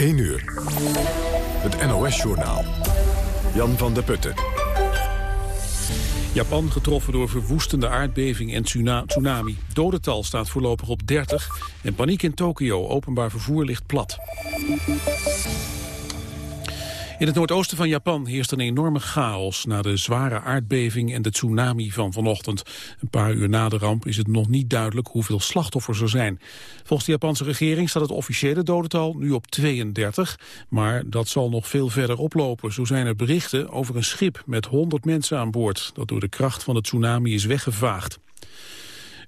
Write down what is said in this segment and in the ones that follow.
1 uur. Het NOS-journaal. Jan van der Putten. Japan getroffen door verwoestende aardbeving en tsunami. Dodental staat voorlopig op 30 en paniek in Tokio. Openbaar vervoer ligt plat. In het noordoosten van Japan heerst een enorme chaos na de zware aardbeving en de tsunami van vanochtend. Een paar uur na de ramp is het nog niet duidelijk hoeveel slachtoffers er zijn. Volgens de Japanse regering staat het officiële dodental nu op 32, maar dat zal nog veel verder oplopen. Zo zijn er berichten over een schip met 100 mensen aan boord dat door de kracht van de tsunami is weggevaagd.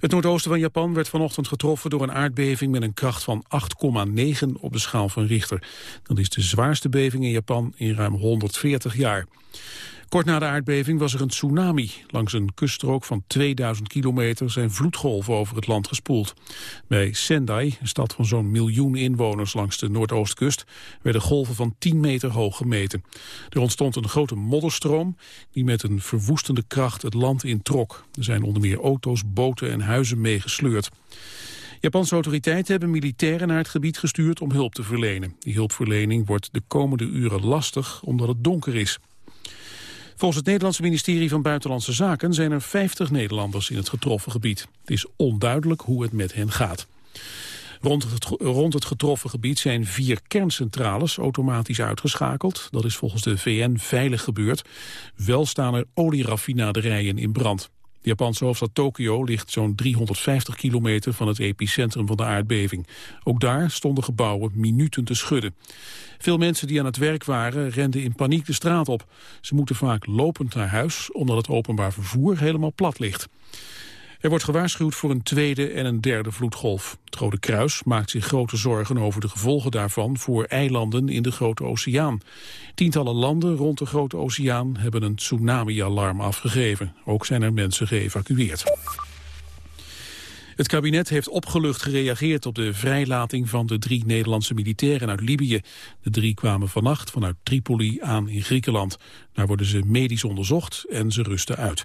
Het noordoosten van Japan werd vanochtend getroffen door een aardbeving met een kracht van 8,9 op de schaal van Richter. Dat is de zwaarste beving in Japan in ruim 140 jaar. Kort na de aardbeving was er een tsunami. Langs een kuststrook van 2000 kilometer zijn vloedgolven over het land gespoeld. Bij Sendai, een stad van zo'n miljoen inwoners langs de noordoostkust, werden golven van 10 meter hoog gemeten. Er ontstond een grote modderstroom die met een verwoestende kracht het land introk. Er zijn onder meer auto's, boten en huizen meegesleurd. Japanse autoriteiten hebben militairen naar het gebied gestuurd om hulp te verlenen. Die hulpverlening wordt de komende uren lastig omdat het donker is. Volgens het Nederlandse ministerie van Buitenlandse Zaken zijn er 50 Nederlanders in het getroffen gebied. Het is onduidelijk hoe het met hen gaat. Rond het, rond het getroffen gebied zijn vier kerncentrales automatisch uitgeschakeld. Dat is volgens de VN veilig gebeurd. Wel staan er olieraffinaderijen in brand. De Japanse hoofdstad Tokio ligt zo'n 350 kilometer van het epicentrum van de aardbeving. Ook daar stonden gebouwen minuten te schudden. Veel mensen die aan het werk waren renden in paniek de straat op. Ze moeten vaak lopend naar huis omdat het openbaar vervoer helemaal plat ligt. Er wordt gewaarschuwd voor een tweede en een derde vloedgolf. Het Rode Kruis maakt zich grote zorgen over de gevolgen daarvan voor eilanden in de Grote Oceaan. Tientallen landen rond de Grote Oceaan hebben een tsunami-alarm afgegeven. Ook zijn er mensen geëvacueerd. Het kabinet heeft opgelucht gereageerd op de vrijlating van de drie Nederlandse militairen uit Libië. De drie kwamen vannacht vanuit Tripoli aan in Griekenland. Daar worden ze medisch onderzocht en ze rusten uit.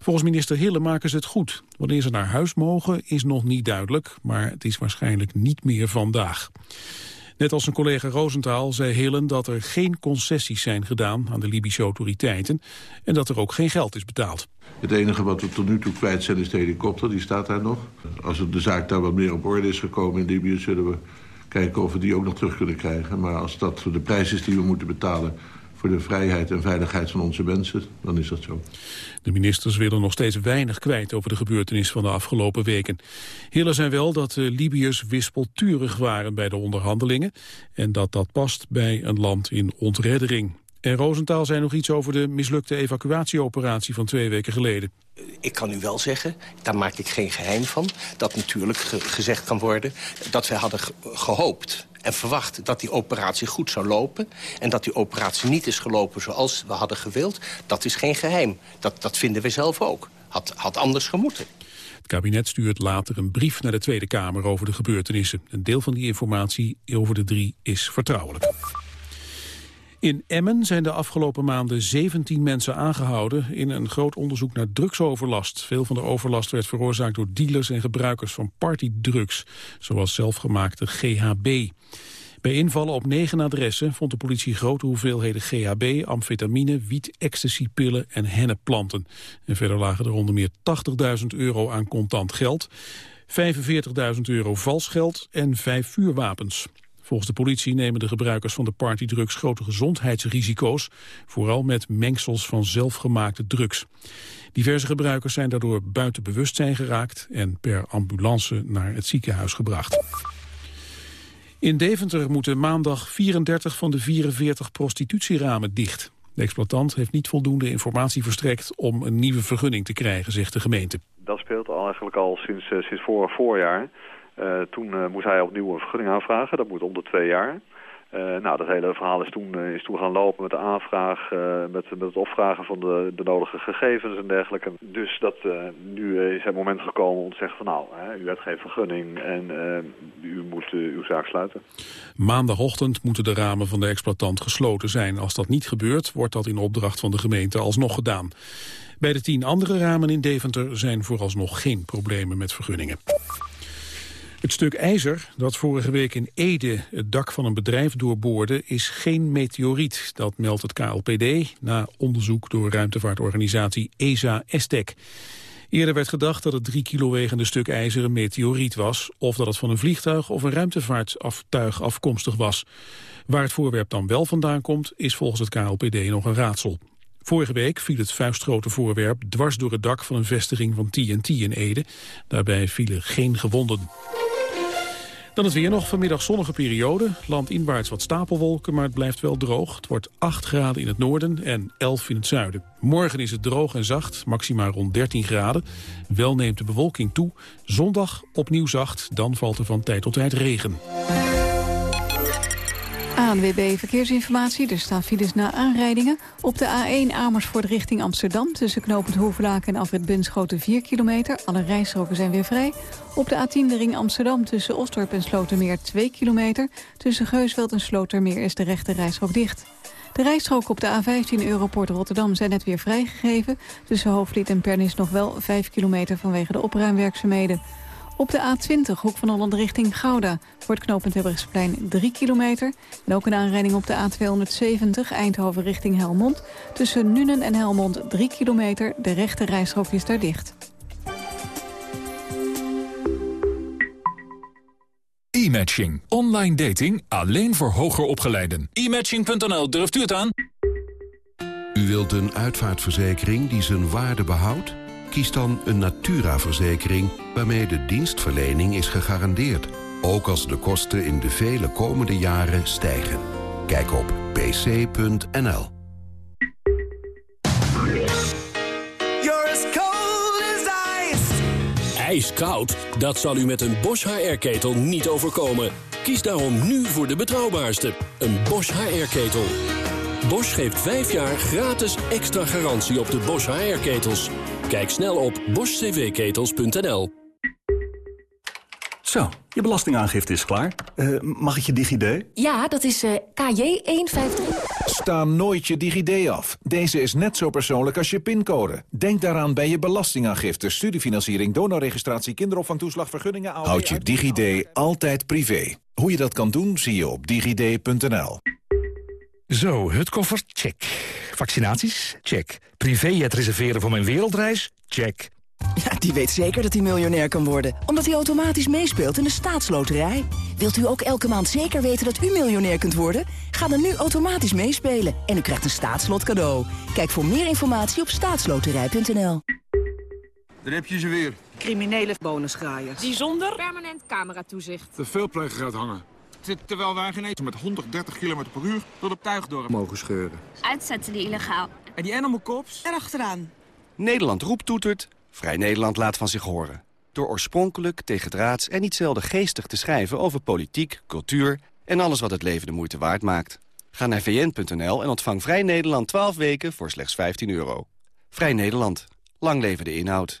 Volgens minister Hille maken ze het goed. Wanneer ze naar huis mogen is nog niet duidelijk, maar het is waarschijnlijk niet meer vandaag. Net als zijn collega Rosenthal zei Hillen dat er geen concessies zijn gedaan aan de Libische autoriteiten en dat er ook geen geld is betaald. Het enige wat we tot nu toe kwijt zijn is de helikopter, die staat daar nog. Als de zaak daar wat meer op orde is gekomen in Libië zullen we kijken of we die ook nog terug kunnen krijgen. Maar als dat de prijs is die we moeten betalen voor de vrijheid en veiligheid van onze mensen, dan is dat zo. De ministers willen nog steeds weinig kwijt over de gebeurtenissen van de afgelopen weken. Hille zijn wel dat de Libiërs wispelturig waren bij de onderhandelingen en dat dat past bij een land in ontreddering. En Rosenthal zei nog iets over de mislukte evacuatieoperatie van twee weken geleden. Ik kan u wel zeggen, daar maak ik geen geheim van... dat natuurlijk gezegd kan worden dat wij hadden gehoopt en verwacht dat die operatie goed zou lopen... en dat die operatie niet is gelopen zoals we hadden gewild... dat is geen geheim. Dat, dat vinden we zelf ook. Had, had anders gemoeten. Het kabinet stuurt later een brief naar de Tweede Kamer over de gebeurtenissen. Een deel van die informatie over de drie is vertrouwelijk. In Emmen zijn de afgelopen maanden 17 mensen aangehouden in een groot onderzoek naar drugsoverlast. Veel van de overlast werd veroorzaakt door dealers en gebruikers van partydrugs, zoals zelfgemaakte GHB. Bij invallen op negen adressen vond de politie grote hoeveelheden GHB, amfetamine, wiet, ecstasypillen en hennepplanten. En verder lagen er onder meer 80.000 euro aan contant geld, 45.000 euro vals geld en vijf vuurwapens. Volgens de politie nemen de gebruikers van de partydrugs grote gezondheidsrisico's, vooral met mengsels van zelfgemaakte drugs. Diverse gebruikers zijn daardoor buiten bewustzijn geraakt en per ambulance naar het ziekenhuis gebracht. In Deventer moeten maandag 34 van de 44 prostitutieramen dicht. De exploitant heeft niet voldoende informatie verstrekt om een nieuwe vergunning te krijgen, zegt de gemeente. Dat speelt eigenlijk al sinds, uh, sinds vorig voorjaar. Uh, toen uh, moest hij opnieuw een vergunning aanvragen. Dat moet om twee jaar. Uh, nou, dat hele verhaal is toen, is toen gaan lopen met de aanvraag, met, met het opvragen van de, de nodige gegevens en dergelijke. Dus dat, nu is het moment gekomen om te zeggen van nou, hè, u hebt geen vergunning en u moet uw zaak sluiten. Maandagochtend moeten de ramen van de exploitant gesloten zijn. Als dat niet gebeurt, wordt dat in opdracht van de gemeente alsnog gedaan. Bij de tien andere ramen in Deventer zijn vooralsnog geen problemen met vergunningen. Het stuk ijzer dat vorige week in Ede het dak van een bedrijf doorboorde is geen meteoriet. Dat meldt het KLPD na onderzoek door ruimtevaartorganisatie ESA-ESTEC. Eerder werd gedacht dat het drie kilo wegende stuk ijzer een meteoriet was... of dat het van een vliegtuig of een ruimtevaartuig afkomstig was. Waar het voorwerp dan wel vandaan komt, is volgens het KLPD nog een raadsel. Vorige week viel het vuistgrote voorwerp dwars door het dak van een vestiging van TNT in Ede. Daarbij vielen geen gewonden. Dan het weer nog. Vanmiddag zonnige periode. Landinwaarts wat stapelwolken, maar het blijft wel droog. Het wordt 8 graden in het noorden en 11 in het zuiden. Morgen is het droog en zacht, maximaal rond 13 graden. Wel neemt de bewolking toe. Zondag opnieuw zacht, dan valt er van tijd tot tijd regen. ANWB Verkeersinformatie. Er staan files na aanrijdingen. Op de A1 Amersfoort richting Amsterdam... tussen knooppunt Hoevelaak en Afrit Bunschoten 4 kilometer. Alle rijstroken zijn weer vrij. Op de A10 de ring Amsterdam tussen Ostorp en Slotermeer 2 kilometer. Tussen Geusveld en Slotermeer is de rechte rijstrook dicht. De rijstroken op de A15 Europort Rotterdam zijn net weer vrijgegeven. Tussen Hoofdvliet en Pernis nog wel 5 kilometer vanwege de opruimwerkzaamheden. Op de A20, hoek van Holland richting Gouda, voor het knooppunt Hebbergsplein 3 kilometer. En ook een aanrijding op de A270, Eindhoven richting Helmond. Tussen Nuenen en Helmond 3 kilometer, de rechte rijstrook is daar dicht. E-matching. Online dating alleen voor hoger opgeleiden. E-matching.nl, durft u het aan? U wilt een uitvaartverzekering die zijn waarde behoudt? Kies dan een Natura-verzekering waarmee de dienstverlening is gegarandeerd. Ook als de kosten in de vele komende jaren stijgen. Kijk op pc.nl. Ijskoud? Dat zal u met een Bosch HR-ketel niet overkomen. Kies daarom nu voor de betrouwbaarste, een Bosch HR-ketel. Bosch geeft 5 jaar gratis extra garantie op de Bosch HR-ketels. Kijk snel op boschcvketels.nl. Zo, je belastingaangifte is klaar. Uh, mag ik je DigiD? Ja, dat is uh, KJ153. Sta nooit je DigiD af. Deze is net zo persoonlijk als je pincode. Denk daaraan bij je belastingaangifte, studiefinanciering, donorregistratie, kinderopvangtoeslag, vergunningen... Houd je DigiD altijd privé. Hoe je dat kan doen, zie je op digid.nl. Zo, hutkoffer, check. Vaccinaties? Check. Privéjet reserveren voor mijn wereldreis? Check. Ja, die weet zeker dat hij miljonair kan worden. Omdat hij automatisch meespeelt in de staatsloterij. Wilt u ook elke maand zeker weten dat u miljonair kunt worden? Ga dan nu automatisch meespelen en u krijgt een staatslot cadeau. Kijk voor meer informatie op staatsloterij.nl. Daar heb je ze weer. Criminele bonusgraaiers. Die zonder permanent cameratoezicht. De veelpleger gaat hangen. Terwijl wij geen eten met 130 km per uur door de tuigdorp mogen scheuren. Uitzetten die illegaal. En die animal cops? Erachteraan. Nederland roept toetert, Vrij Nederland laat van zich horen. Door oorspronkelijk, tegendraads en niet zelden geestig te schrijven over politiek, cultuur en alles wat het leven de moeite waard maakt. Ga naar vn.nl en ontvang Vrij Nederland 12 weken voor slechts 15 euro. Vrij Nederland. Lang leven de inhoud.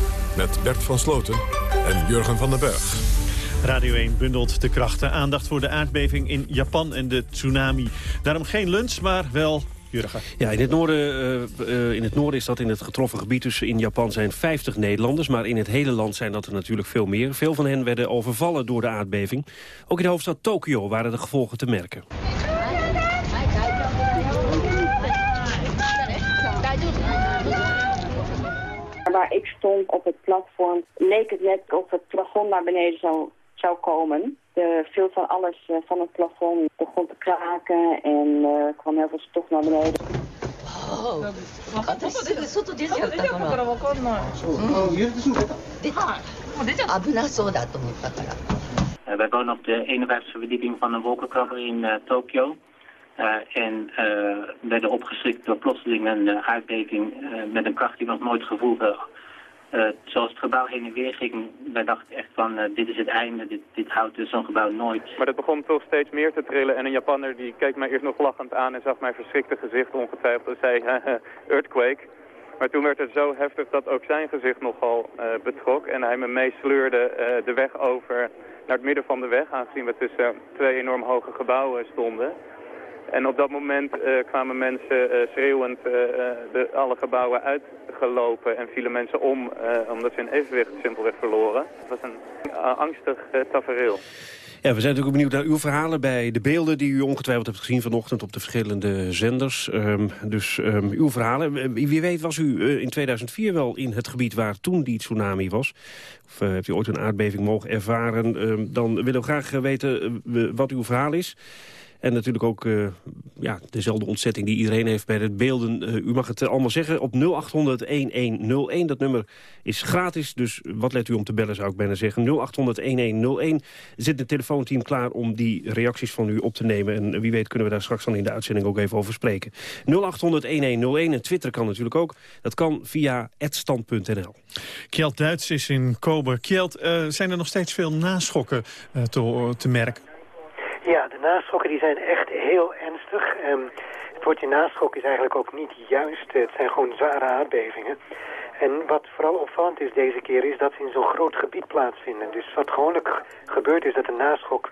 met Bert van Sloten en Jurgen van den Berg. Radio 1 bundelt de krachten. Aandacht voor de aardbeving in Japan en de tsunami. Daarom geen lunch, maar wel Jurgen. Ja, in het, noorden, uh, uh, in het noorden is dat in het getroffen gebied. Dus in Japan zijn 50 Nederlanders. Maar in het hele land zijn dat er natuurlijk veel meer. Veel van hen werden overvallen door de aardbeving. Ook in de hoofdstad Tokio waren de gevolgen te merken. waar ik stond op het platform, leek het net of het plafond naar beneden zou, zou komen. De, veel van alles uh, van het plafond begon te kraken en uh, kwam heel veel stof naar beneden. Oh, wij wonen op de 51e verdieping van een wolkenkrabber in uh, Tokio. en werden opgeschrikt door plotseling een aardbeving met een kracht die we nog nooit gevoeld eh, zoals het gebouw heen en weer ging, wij dachten echt van eh, dit is het einde, dit, dit houdt dus zo'n gebouw nooit. Maar dat begon toch steeds meer te trillen en een Japanner die keek mij eerst nog lachend aan en zag mijn verschrikte gezicht ongetwijfeld en zei earthquake. Maar toen werd het zo heftig dat ook zijn gezicht nogal uh, betrok en hij me meesleurde de weg over naar het midden van de weg, aangezien we tussen twee enorm hoge gebouwen stonden. En op dat moment uh, kwamen mensen uh, schreeuwend uh, de, alle gebouwen uitgelopen en vielen mensen om omdat ze hun evenwicht simpelweg verloren. Het was een angstig tafereel. Ja, we zijn natuurlijk benieuwd naar uw verhalen bij de beelden die u ongetwijfeld hebt gezien vanochtend op de verschillende zenders. Um, dus um, uw verhalen. Wie weet was u in 2004 wel in het gebied waar toen die tsunami was. Of hebt u ooit een aardbeving mogen ervaren. Um, dan willen we graag weten wat uw verhaal is. En natuurlijk ook uh, ja, dezelfde ontzetting die iedereen heeft bij het beelden. Uh, u mag het allemaal zeggen op 0800-1101. Dat nummer is gratis, dus wat let u om te bellen zou ik bijna zeggen. 0800-1101 zit het telefoonteam klaar om die reacties van u op te nemen. En wie weet kunnen we daar straks dan in de uitzending ook even over spreken. 0800-1101 en Twitter kan natuurlijk ook. Dat kan via @stand.nl. Kjeld Duits is in Kober. Kjeld, uh, zijn er nog steeds veel naschokken te, te merken? Naschokken die zijn echt heel ernstig. Um, het woordje naschok is eigenlijk ook niet juist. Het zijn gewoon zware aardbevingen. En wat vooral opvallend is deze keer is dat ze in zo'n groot gebied plaatsvinden. Dus wat gewoonlijk gebeurt is dat een naschok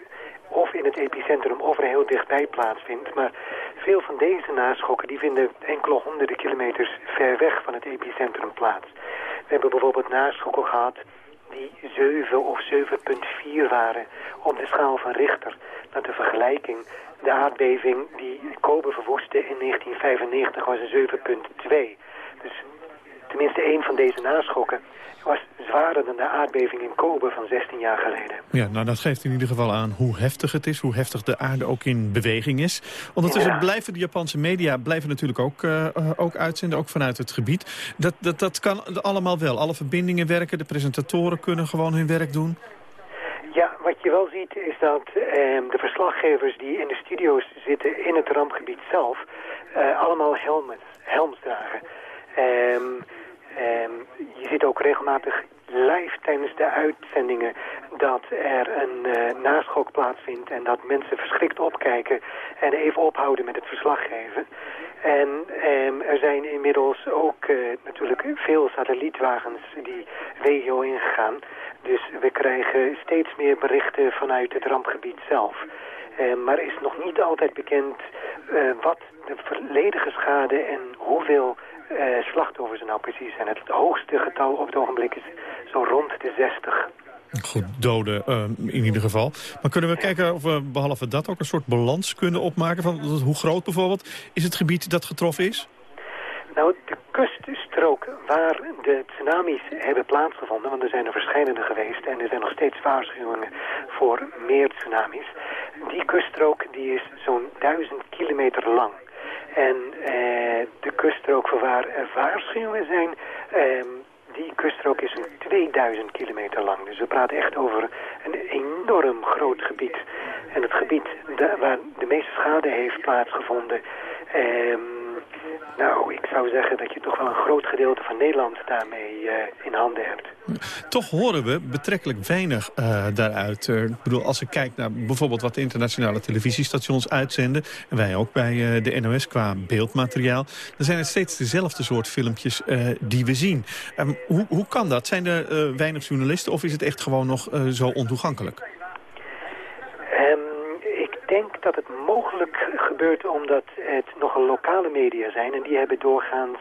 of in het epicentrum of er heel dichtbij plaatsvindt. Maar veel van deze naschokken die vinden enkele honderden kilometers ver weg van het epicentrum plaats. We hebben bijvoorbeeld naschokken gehad die 7 of 7,4 waren op de schaal van Richter. Naar de vergelijking, de aardbeving die Kobe verwoestte in 1995 was een 7,2. Dus tenminste één van deze naschokken was zwaarder dan de aardbeving in Kobe van 16 jaar geleden. Ja, nou dat geeft in ieder geval aan hoe heftig het is, hoe heftig de aarde ook in beweging is. Ondertussen ja. blijven de Japanse media blijven natuurlijk ook, uh, ook uitzenden, ook vanuit het gebied. Dat, dat, dat kan allemaal wel. Alle verbindingen werken, de presentatoren kunnen gewoon hun werk doen. Ja, wat je wel ziet is dat eh, de verslaggevers die in de studio's zitten in het rampgebied zelf... Uh, allemaal helmen, helms dragen. Um, um, je ziet ook regelmatig live tijdens de uitzendingen dat er een uh, naschok plaatsvindt... en dat mensen verschrikt opkijken en even ophouden met het verslaggeven. En um, er zijn inmiddels ook uh, natuurlijk veel satellietwagens die regio ingegaan... Dus we krijgen steeds meer berichten vanuit het rampgebied zelf. Uh, maar is nog niet altijd bekend uh, wat de volledige schade en hoeveel uh, slachtoffers er nou precies zijn. Het hoogste getal op het ogenblik is zo rond de 60. Goed, doden in ieder geval. Maar kunnen we kijken of we behalve dat ook een soort balans kunnen opmaken... van hoe groot bijvoorbeeld is het gebied dat getroffen is? Nou, de kuststrook waar de tsunamis hebben plaatsgevonden... want er zijn er verschillende geweest en er zijn nog steeds waarschuwingen voor meer tsunamis... die kuststrook die is zo'n duizend kilometer lang. En eh, de kuststrook voor waar waarschuwingen zijn... Eh, die kuststrook is een 2000 kilometer lang. Dus we praten echt over een enorm groot gebied. En het gebied waar de meeste schade heeft plaatsgevonden... Eh, nou, ik zou zeggen dat je toch wel een groot gedeelte van Nederland daarmee uh, in handen hebt. Toch horen we betrekkelijk weinig uh, daaruit. Uh, ik bedoel, als ik kijk naar bijvoorbeeld wat de internationale televisiestations uitzenden... en wij ook bij de NOS qua beeldmateriaal... dan zijn het steeds dezelfde soort filmpjes die we zien. Um, hoe, hoe kan dat? Zijn er weinig journalisten of is het echt gewoon nog zo ontoegankelijk? Um, ik denk dat het mogelijk gebeurt omdat het nogal lokale media zijn. En die hebben doorgaans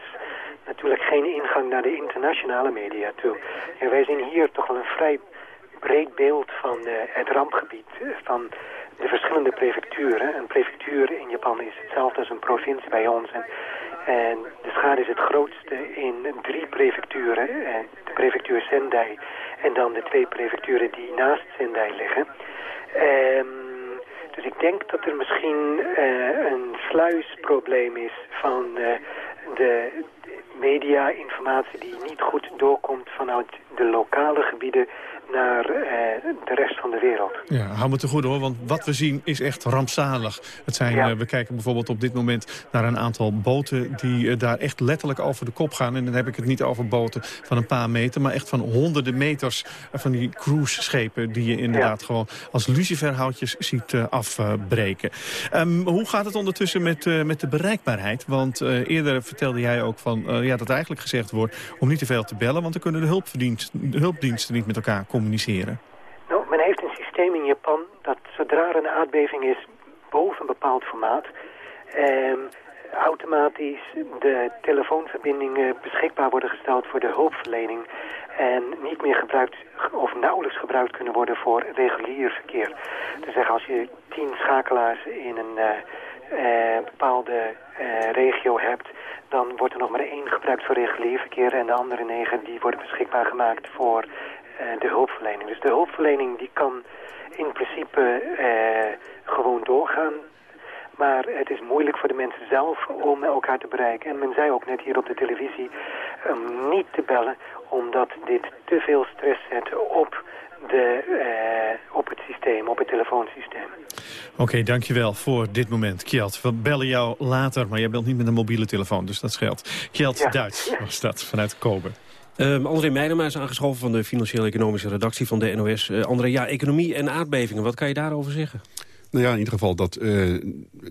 natuurlijk geen ingang naar de internationale media toe. En wij zien hier toch wel een vrij breed beeld van uh, het rampgebied. Van de verschillende prefecturen. Een prefectuur in Japan is hetzelfde als een provincie bij ons. En, en de schade is het grootste in drie prefecturen. De prefectuur Sendai en dan de twee prefecturen die naast Sendai liggen. Um, dus ik denk dat er misschien uh, een sluisprobleem is van uh, de media-informatie die niet goed doorkomt vanuit de lokale gebieden naar de rest van de wereld. Ja, hou me te goed hoor, want wat we zien is echt rampzalig. Het zijn, we kijken bijvoorbeeld op dit moment naar een aantal boten die daar echt letterlijk over de kop gaan. En dan heb ik het niet over boten van een paar meter, maar echt van honderden meters van die cruiseschepen die je inderdaad gewoon als luciferhoutjes ziet afbreken. Um, hoe gaat het ondertussen met, met de bereikbaarheid? Want eerder vertelde jij ook van, ja, dat eigenlijk gezegd wordt om niet te veel te bellen, want dan kunnen de hulpdiensten, de hulpdiensten niet met elkaar communiceren. Nou, men heeft een systeem in Japan dat zodra er een aardbeving is boven een bepaald formaat... Ehm, automatisch de telefoonverbindingen beschikbaar worden gesteld voor de hulpverlening en niet meer gebruikt of nauwelijks gebruikt kunnen worden voor regulier verkeer. Dus zeggen als je tien schakelaars in een uh, uh, bepaalde uh, regio hebt, dan wordt er nog maar één gebruikt voor regulier verkeer en de andere negen die worden beschikbaar gemaakt voor de hulpverlening. Dus de hulpverlening die kan in principe gewoon doorgaan maar het is moeilijk voor de mensen zelf om elkaar te bereiken. En men zei ook net hier op de televisie um, niet te bellen... omdat dit te veel stress zet op, de, uh, op het systeem, op het telefoonsysteem. Oké, okay, dankjewel voor dit moment, Kjeld. We bellen jou later, maar jij belt niet met een mobiele telefoon, dus dat scheelt. Kjeld ja. Duits was dat, vanuit Kobe. Um, André Meijnema is aangeschoven van de Financiële-Economische Redactie van de NOS. Uh, André, ja, economie en aardbevingen, wat kan je daarover zeggen? Nou ja, in ieder geval, dat, uh,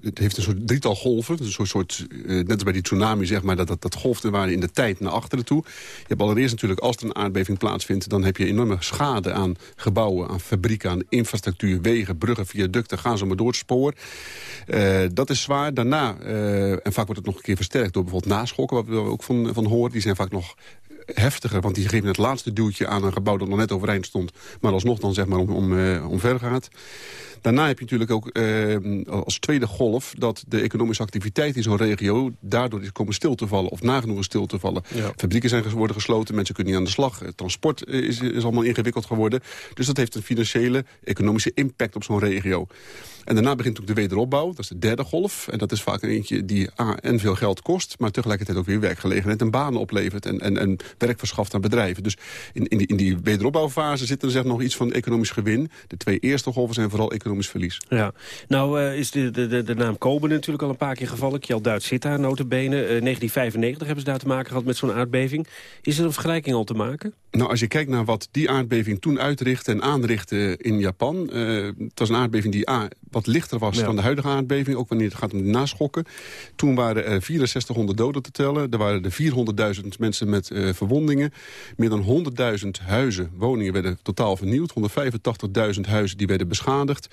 het heeft een soort drietal golven. Een soort, soort uh, net als bij die tsunami, zeg maar, dat, dat, dat golfde waren in de tijd naar achteren toe. Je hebt allereerst natuurlijk, als er een aardbeving plaatsvindt... dan heb je enorme schade aan gebouwen, aan fabrieken, aan infrastructuur... wegen, bruggen, viaducten, gaan ze maar door het spoor. Dat is zwaar. Daarna, en vaak wordt het nog een keer versterkt door bijvoorbeeld naschokken... wat we ook van, van horen, die zijn vaak nog heftiger. Want die geven het laatste duwtje aan een gebouw dat nog net overeind stond. Maar alsnog dan zeg maar om, om, uh, omver gaat. Daarna heb je natuurlijk ook uh, als tweede golf... dat de economische activiteit in zo'n regio daardoor is komen stil te vallen... of nagenoeg stil te vallen. Ja. Fabrieken zijn worden gesloten, mensen kunnen niet aan de slag. Transport is, is allemaal ingewikkeld geworden. Dus dat heeft een financiële, economische impact op zo'n regio. En daarna begint ook de wederopbouw. Dat is de derde golf. En dat is vaak een eentje die A, en veel geld kost... maar tegelijkertijd ook weer werkgelegenheid en banen oplevert... en, en, en werk verschaft aan bedrijven. Dus in, in, die, in die wederopbouwfase zit er zeg, nog iets van economisch gewin. De twee eerste golven zijn vooral economisch verlies. Ja, nou uh, is de, de, de naam Kobe natuurlijk al een paar keer gevallen. Kjell Duits zit daar, notabene. Uh, 1995 hebben ze daar te maken gehad met zo'n aardbeving. Is er een vergelijking al te maken? Nou, als je kijkt naar wat die aardbeving toen uitrichtte en aanrichtte in Japan... Uh, het was een aardbeving die A, wat lichter was ja. dan de huidige aardbeving. Ook wanneer het gaat om de naschokken. Toen waren er 6400 doden te tellen. Er waren er 400.000 mensen met uh, verwondingen. Meer dan 100.000 huizen, woningen werden totaal vernieuwd. 185.000 huizen die werden beschadigd.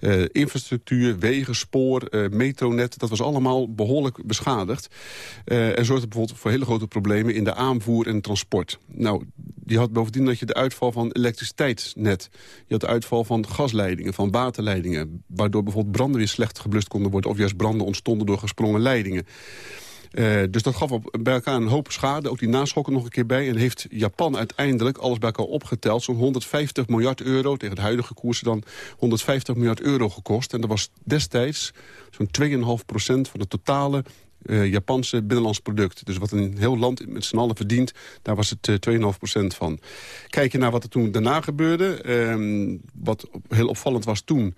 Uh, infrastructuur, wegen, spoor, uh, metronet, dat was allemaal behoorlijk beschadigd. er zorgde bijvoorbeeld voor hele grote problemen in de aanvoer en transport. Nou, die had bovendien dat je de uitval van elektriciteitsnet. Je had de uitval van gasleidingen, van waterleidingen... waardoor bijvoorbeeld branden weer slecht geblust konden worden... of juist branden ontstonden door gesprongen leidingen. Uh, dus dat gaf op, bij elkaar een hoop schade. Ook die naschokken nog een keer bij. En heeft Japan uiteindelijk alles bij elkaar opgeteld... zo'n 150 miljard euro, tegen de huidige koersen dan... 150 miljard euro gekost. En dat was destijds zo'n 2,5 procent van de totale uh, Japanse binnenlands product. Dus wat een heel land met z'n allen verdient, daar was het uh, 2,5% van. Kijk je naar wat er toen daarna gebeurde, uh, wat heel opvallend was toen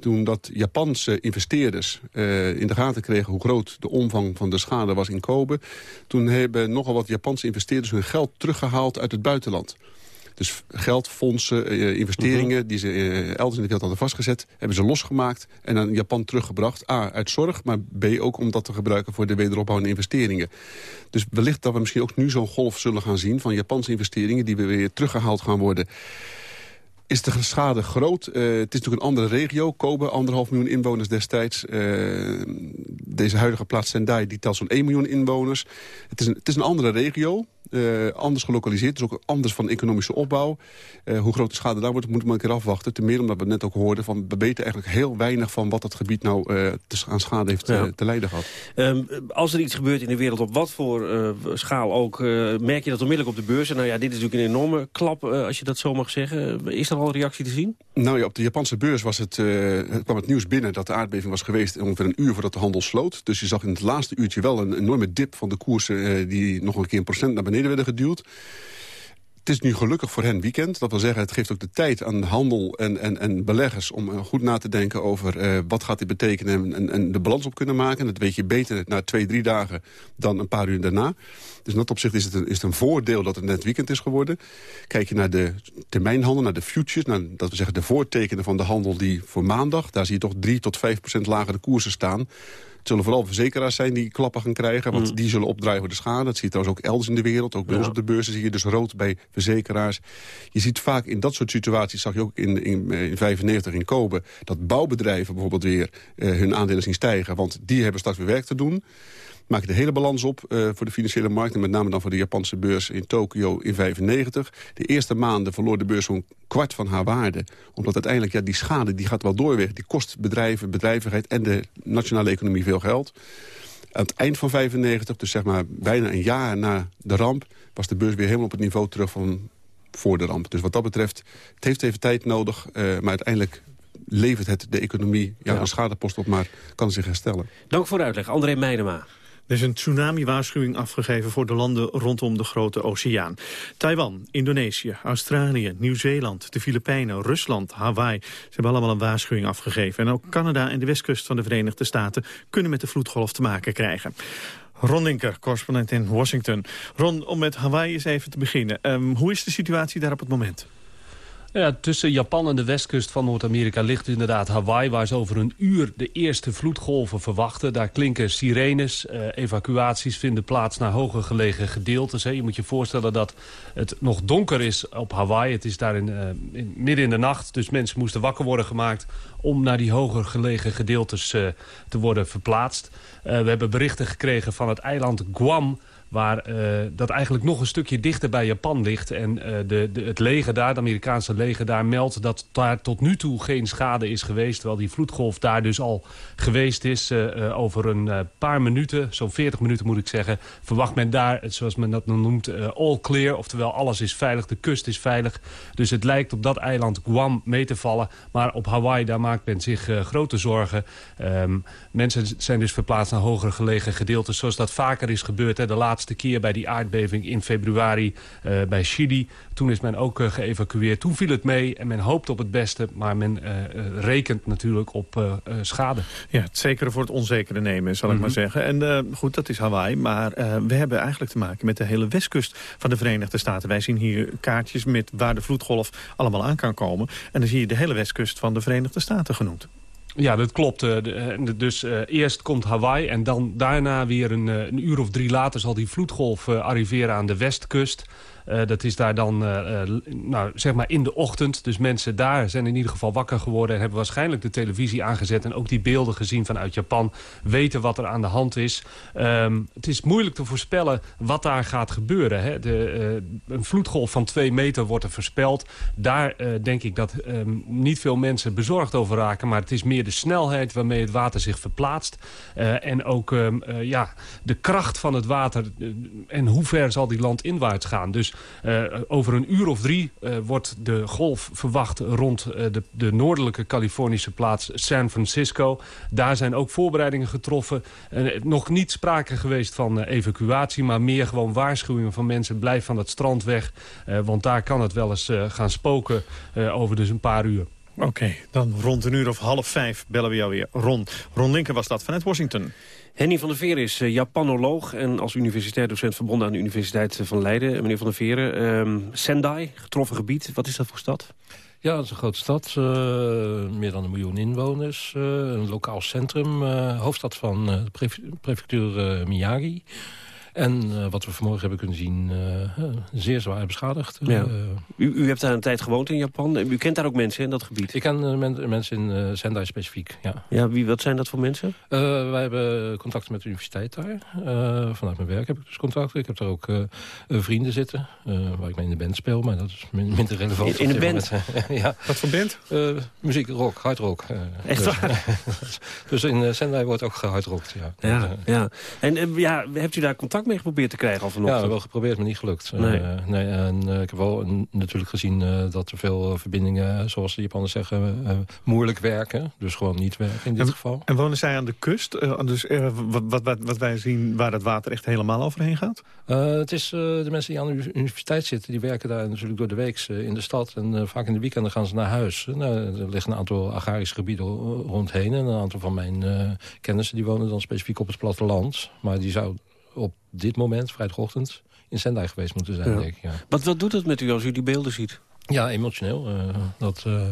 toen dat Japanse investeerders uh, in de gaten kregen... hoe groot de omvang van de schade was in Kobe... toen hebben nogal wat Japanse investeerders hun geld teruggehaald uit het buitenland. Dus geldfondsen, uh, investeringen mhm. die ze uh, elders in de wereld hadden vastgezet... hebben ze losgemaakt en naar Japan teruggebracht. A, uit zorg, maar B, ook om dat te gebruiken voor de wederopbouw en investeringen. Dus wellicht dat we misschien ook nu zo'n golf zullen gaan zien... van Japanse investeringen die weer teruggehaald gaan worden is de schade groot. Uh, het is natuurlijk een andere regio. Kobe, anderhalf miljoen inwoners destijds. Uh, deze huidige plaats Sendai, die telt zo'n 1 miljoen inwoners. Het is een, het is een andere regio. Uh, anders gelokaliseerd. Dus ook anders van economische opbouw. Uh, hoe groot de schade daar wordt, moeten we een keer afwachten. Ten meer omdat we net ook hoorden... van we weten eigenlijk heel weinig van wat dat gebied nou uh, aan schade heeft ja. te lijden gehad. Um, als er iets gebeurt in de wereld op wat voor schaal ook... merk je dat onmiddellijk op de beurs. En nou ja, dit is natuurlijk een enorme klap, als je dat zo mag zeggen. Is er al een reactie te zien? Nou ja, op de Japanse beurs was het, kwam het nieuws binnen... dat de aardbeving was geweest ongeveer een uur voordat de handel sloot. Dus je zag in het laatste uurtje wel een enorme dip van de koersen... die nog een keer een procent naar beneden werden geduwd. het is nu gelukkig voor hen weekend. Dat wil zeggen, het geeft ook de tijd aan handel en, en, en beleggers... om uh, goed na te denken over uh, wat gaat dit betekenen... En, en, de balans op kunnen maken. Dat weet je beter na twee, drie dagen dan een paar uur daarna. Dus in dat opzicht is het, een, is een voordeel dat het net weekend is geworden. Kijk je naar de termijnhandel, naar de futures... dat we zeggen de voortekenen van de handel die voor maandag... daar zie je toch 3 tot 5 procent lagere koersen staan... Het zullen vooral verzekeraars zijn die klappen gaan krijgen. Want mm. die zullen opdrijven de schade. Dat zie je trouwens ook elders in de wereld. Ook bij ja. ons op de beurzen zie je dus rood bij verzekeraars. Je ziet vaak in dat soort situaties, zag je ook in, in, in 95 in Kobe... dat bouwbedrijven bijvoorbeeld weer uh, hun aandelen zien stijgen. Want die hebben straks weer werk te doen maak de hele balans op uh, voor de financiële markt... en met name dan voor de Japanse beurs in Tokio in 95. De eerste maanden verloor de beurs zo'n kwart van haar waarde. Omdat uiteindelijk ja, die schade die gaat wel doorweg. Die kost bedrijven, bedrijvigheid en de nationale economie veel geld. Aan het eind van 95, dus zeg maar bijna een jaar na de ramp... was de beurs weer helemaal op het niveau terug van voor de ramp. Dus wat dat betreft, het heeft even tijd nodig... Uh, maar uiteindelijk levert het de economie ja, ja. een schadepost op, maar kan zich herstellen. Dank voor de uitleg. André Meijema. Er is een tsunami-waarschuwing afgegeven voor de landen rondom de Grote Oceaan. Taiwan, Indonesië, Australië, Nieuw-Zeeland, de Filipijnen, Rusland, Hawaii. Ze hebben allemaal een waarschuwing afgegeven. En ook Canada en de westkust van de Verenigde Staten kunnen met de vloedgolf te maken krijgen. Ron Linker, correspondent in Washington. Ron, om met Hawaii eens even te beginnen. Um, hoe is de situatie daar op het moment? Tussen Japan en de westkust van Noord-Amerika ligt inderdaad Hawaii... waar ze over een uur de eerste vloedgolven verwachten. Daar klinken sirenes, uh, evacuaties vinden plaats naar hoger gelegen gedeeltes. Hè. Je moet je voorstellen dat het nog donker is op Hawaii. Het is daar in, in, midden in de nacht, dus mensen moesten wakker worden gemaakt... om naar die hoger gelegen gedeeltes uh, te worden verplaatst. we hebben berichten gekregen van het eiland Guam waar uh, dat eigenlijk nog een stukje dichter bij Japan ligt. En uh, de, de, het leger daar, het Amerikaanse leger daar, meldt dat daar tot nu toe geen schade is geweest. Terwijl die vloedgolf daar dus al geweest is. Uh, over een paar minuten, zo'n 40 minuten moet ik zeggen, verwacht men daar, zoals men dat noemt, all clear. Oftewel alles is veilig, de kust is veilig. Dus het lijkt op dat eiland Guam mee te vallen. Maar op Hawaii, daar maakt men zich grote zorgen. Um, mensen zijn dus verplaatst naar hoger gelegen gedeeltes, zoals dat vaker is gebeurd. Hè, de laatste laatste keer bij die aardbeving in februari uh, bij Chili. Toen is men ook uh, geëvacueerd. Toen viel het mee en men hoopt op het beste. Maar men uh, rekent natuurlijk op schade. Ja, het zekere voor het onzekere nemen, zal mm -hmm. ik maar mhm. zeggen. En goed, dat is Hawaii. Maar we hebben eigenlijk te maken met de hele westkust van de Verenigde Staten. Wij zien hier kaartjes met waar de vloedgolf allemaal aan kan komen. En dan zie je de hele westkust van de Verenigde Staten genoemd. Ja, dat klopt. Dus uh, eerst komt Hawaii en dan daarna weer een, een, uur of drie later zal die vloedgolf arriveren aan de westkust. Uh, dat is daar dan uh, nou, zeg maar in de ochtend. Dus mensen daar zijn in ieder geval wakker geworden... en hebben waarschijnlijk de televisie aangezet... en ook die beelden gezien vanuit Japan. Weten wat er aan de hand is. Um, het is moeilijk te voorspellen wat daar gaat gebeuren. Hè. De, een vloedgolf van twee meter wordt er voorspeld. Daar denk ik dat um, niet veel mensen bezorgd over raken... maar het is meer de snelheid waarmee het water zich verplaatst. en ook um, ja, de kracht van het water... en hoe ver zal die land inwaarts gaan. Dus over een uur of drie uh, wordt de golf verwacht rond uh, de, de, noordelijke Californische plaats San Francisco. Daar zijn ook voorbereidingen getroffen. nog niet sprake geweest van evacuatie, maar meer gewoon waarschuwingen van mensen. Blijf van het strand weg, want daar kan het wel eens gaan spoken over dus een paar uur. Oké, dan rond een uur of half vijf bellen we jou weer. Ron, Ron Linker was dat vanuit Washington. Henny van der Veer is uh, Japanoloog en als universitair docent verbonden aan de Universiteit van Leiden. Meneer van der Veer, um, Sendai, getroffen gebied, wat is dat voor stad? Ja, dat is een grote stad. Uh, meer dan een miljoen inwoners. Een lokaal centrum. hoofdstad van de prefectuur Miyagi. En uh, wat we vanmorgen hebben kunnen zien, uh, zeer zwaar beschadigd. Ja. Uh, u, u, hebt daar een tijd gewoond in Japan. U kent daar ook mensen in dat gebied? Ik ken men, mensen in Sendai specifiek, ja. ja wie, wat zijn dat voor mensen? wij hebben contacten met de universiteit daar. vanuit mijn werk heb ik dus contacten. Ik heb daar ook vrienden zitten, waar ik mee in de band speel. Maar dat is minder relevant. In, in de band? ja. Wat voor band? muziek, rock, hard rock. Echt waar? dus in Sendai wordt ook gehard ja. Ja, ja. En ja, hebt u daar contact contact mee geprobeerd te krijgen al vanochtend. Ja, wel geprobeerd, maar niet gelukt. Nee. Uh, nee en uh, ik heb wel natuurlijk gezien uh, dat er veel verbindingen, zoals de Japanners zeggen, moeilijk werken. Dus gewoon niet werken in dit en, geval. En wonen zij aan de kust? dus wat, wat, wat, wat, wij zien waar het water echt helemaal overheen gaat? het is de mensen die aan de universiteit zitten, die werken daar natuurlijk door de week in de stad. En vaak in de weekenden gaan ze naar huis. Nou, er liggen een aantal agrarische gebieden rondheen. En een aantal van mijn kennissen die wonen dan specifiek op het platteland. Maar die zou op dit moment, vrijdagochtend, in Sendai geweest moeten zijn, Ja. denk ik. Ja. Wat, wat doet het met u als u die beelden ziet? Ja, emotioneel. eh, dat eh,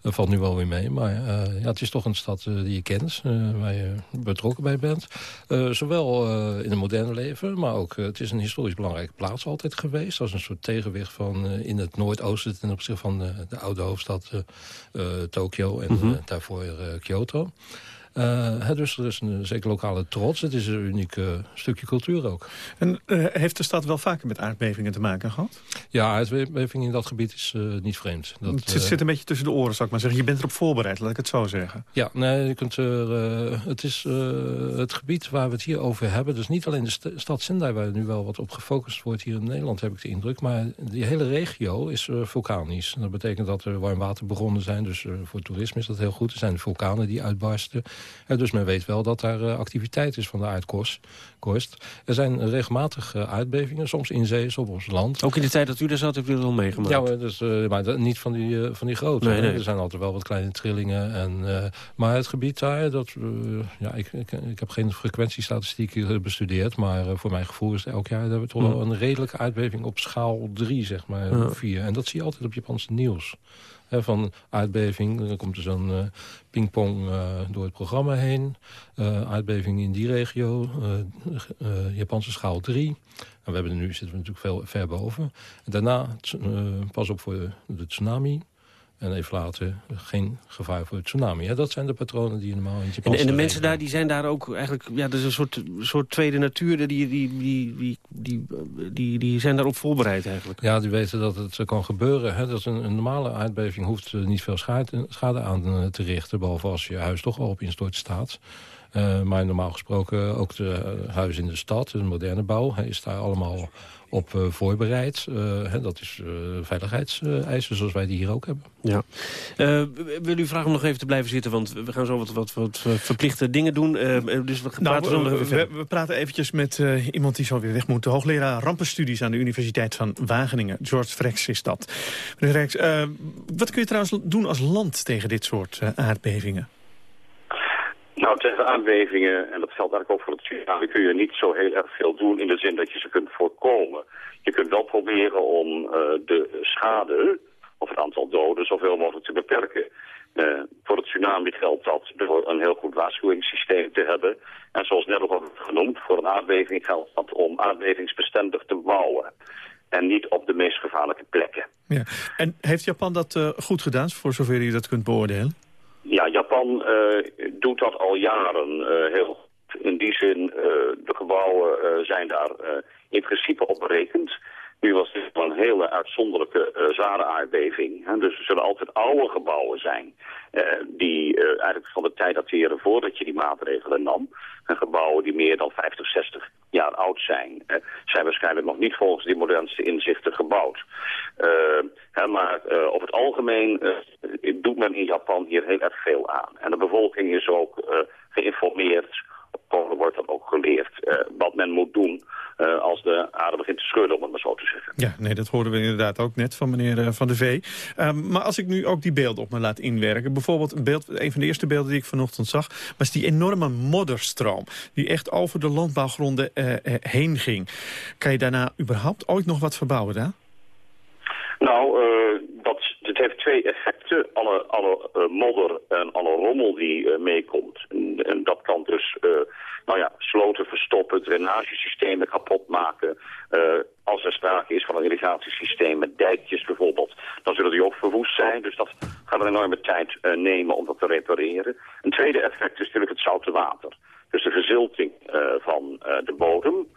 dat valt nu wel weer mee. Maar eh, ja, het is toch een stad die je kent, waar je betrokken bij bent. Zowel in het moderne leven, maar ook... het is een historisch belangrijke plaats altijd geweest. Als een soort tegenwicht van in het noordoosten... ten opzichte van de, de oude hoofdstad Tokio en Mhm. daarvoor Kyoto. Eh, dus er is een zeker lokale trots. Het is een uniek eh, stukje cultuur ook. En eh, heeft de stad wel vaker met aardbevingen te maken gehad? Ja, aardbeving in dat gebied is niet vreemd. Dat, het zit, zit een beetje tussen de oren, zou ik maar zeggen. Je bent erop voorbereid, laat ik het zo zeggen. Ja, nee, je kunt er, het is het gebied waar we het hier over hebben. Dus niet alleen de st stad Sendai waar nu wel wat op gefocust wordt hier in Nederland, heb ik de indruk. Maar die hele regio is vulkanisch. Dat betekent dat er warmwaterbronnen zijn. Dus voor toerisme is dat heel goed. Er zijn vulkanen die uitbarsten. Eh, dus men weet wel dat daar eh, activiteit is van de aardkorst. Korst. Er zijn regelmatig eh, aardbevingen, soms in zee, soms op land. Ook in de tijd dat u daar zat, hebt u dat al meegemaakt? Ja, maar, dus, maar niet van die, van die grote. Nee, hè. nee. Er zijn altijd wel wat kleine trillingen. En, maar het gebied daar, dat, ja, ik, ik, ik heb geen frequentiestatistieken bestudeerd. Maar voor mijn gevoel is elk jaar toch wel Hmm. een redelijke aardbeving op schaal 3, zeg maar, Ja. 4. En dat zie je altijd op Japanse nieuws. Van aardbeving, dan komt er zo'n eh, pingpong eh, door het programma heen. Eh, aardbeving in die regio, Japanse schaal 3. En we hebben er nu zitten we natuurlijk veel ver boven. En daarna, pas op voor de tsunami. En even later geen gevaar voor de tsunami. Hè. Dat zijn de patronen die je normaal in Japan En, en de mensen daar, die zijn daar ook eigenlijk... Ja, dat is een soort, soort tweede natuur. Die, die, die, die, die, die, die zijn daarop voorbereid eigenlijk. Ja, die weten dat het kan gebeuren. Hè. Dat een, een normale aardbeving hoeft eh, niet veel schade, schade aan te richten... behalve als je huis toch al op instort staat. Eh, maar normaal gesproken ook de eh, huis in de stad, een moderne bouw... is daar allemaal op eh, voorbereid. Eh, hè, dat is eh, veiligheidseisen zoals wij die hier ook hebben. Ja. Eh, wil u vragen om nog even te blijven zitten? Want we gaan zo wat, wat, wat verplichte dingen doen. Eh, dus we Nou, praten nog we, praten eventjes met eh, iemand die zo weer weg moet. De hoogleraar rampenstudies aan de Universiteit van Wageningen. George Frex is dat. Meneer Frex, eh, wat kun je trouwens doen als land tegen dit soort aardbevingen? Nou, tegen aardbevingen, en dat geldt eigenlijk ook voor het tsunami, kun je niet zo heel erg veel doen in de zin dat je ze kunt voorkomen. Je kunt wel proberen om eh, de schade, of het aantal doden, zoveel mogelijk te beperken. Eh, voor het tsunami geldt dat door een heel goed waarschuwingssysteem te hebben. En zoals net al genoemd, voor een aardbeving geldt dat om aardbevingsbestendig te bouwen. En niet op de meest gevaarlijke plekken. Ja. En heeft Japan dat eh, goed gedaan, voor zover u dat kunt beoordelen? Ja, Japan eh, doet dat al jaren eh, heel goed. In die zin, eh, de gebouwen zijn daar in principe op berekend. Nu was dit een hele uitzonderlijke eh, zware aardbeving. Hè? Dus er zullen altijd oude gebouwen zijn die eigenlijk van de tijd dateren voordat je die maatregelen nam. En gebouwen die meer dan 50, 60 jaar oud zijn, zijn waarschijnlijk nog niet volgens die modernste inzichten gebouwd. Hè, maar over het algemeen doet men in Japan hier heel erg veel aan. En de bevolking is ook eh, geïnformeerd, op Polen wordt dat ook geleerd, eh, wat men moet doen eh, als de aarde begint te schudden, om het maar zo te zeggen. Ja, nee, dat hoorden we inderdaad ook net van meneer Van de V. Ehm, maar als ik nu ook die beelden op me laat inwerken. Bijvoorbeeld een, beeld, een van de eerste beelden die ik vanochtend zag... was die enorme modderstroom die echt over de landbouwgronden heen ging. Kan je daarna überhaupt ooit nog wat verbouwen daar? Nou, dit heeft twee effecten. Alle, alle eh, modder en alle rommel die eh, meekomt. En, en dat kan dus eh, nou ja, sloten verstoppen, drainagesystemen kapot maken. Als er sprake is van een irrigatiesysteem met dijkjes bijvoorbeeld, dan zullen die ook verwoest zijn. Dus dat gaat een enorme tijd nemen om dat te repareren. Een tweede effect is natuurlijk het zoute water. Dus de verzilting van de bodem.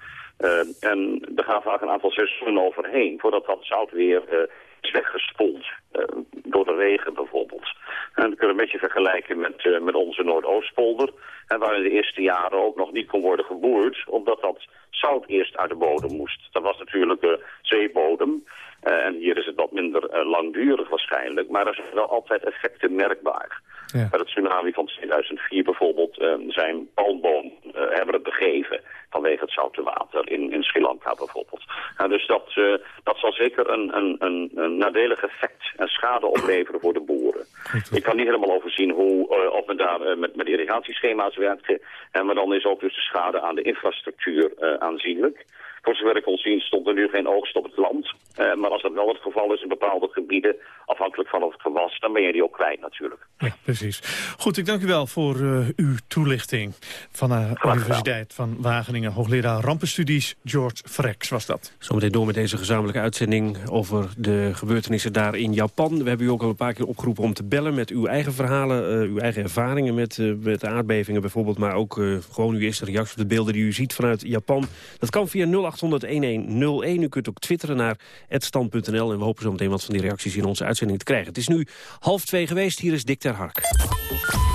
En er gaan vaak een aantal seizoenen overheen voordat dat zout weer is weggespoeld. eh, door de regen bijvoorbeeld. En dat kunnen we een beetje vergelijken met, uh, met onze Noordoostpolder. En waar in de eerste jaren ook nog niet kon worden geboord. Omdat dat zout eerst uit de bodem moest. Dat was natuurlijk uh, zeebodem. Uh, en hier is het wat minder langdurig waarschijnlijk. Maar er zijn wel altijd effecten merkbaar. Ja. Bij het tsunami van 2004 bijvoorbeeld zijn palmboom hebben het begeven vanwege het zoute water in, in Sri Lanka bijvoorbeeld. Nou, dus dat, uh, dat zal zeker een, een, een, een nadelig effect en schade opleveren voor de boeren. Ik kan niet helemaal overzien hoe, uh, of men daar uh, met, met irrigatieschema's werkt, maar dan is ook dus de schade aan de infrastructuur aanzienlijk. Voor zover ik kon zien stond er nu geen oogst op het land. Uh, maar als dat wel het geval is in bepaalde gebieden, afhankelijk van het gewas, dan ben je die ook kwijt natuurlijk. Ja, precies. Goed, ik dank u wel voor uh, uw toelichting van de Universiteit van Wageningen. Hoogleraar Rampenstudies, George Frex was dat. Zometeen door met deze gezamenlijke uitzending over de gebeurtenissen daar in Japan. We hebben u ook al een paar keer opgeroepen om te bellen met uw eigen verhalen, uh, uw eigen ervaringen met, met aardbevingen bijvoorbeeld. Maar ook gewoon uw eerste reactie op de beelden die u ziet vanuit Japan. Dat kan via 0 0800-1101. U kunt ook twitteren naar @stand.nl en we hopen zo meteen wat van die reacties in onze uitzending te krijgen. Het is nu half twee geweest. Hier is Dick ter Hark.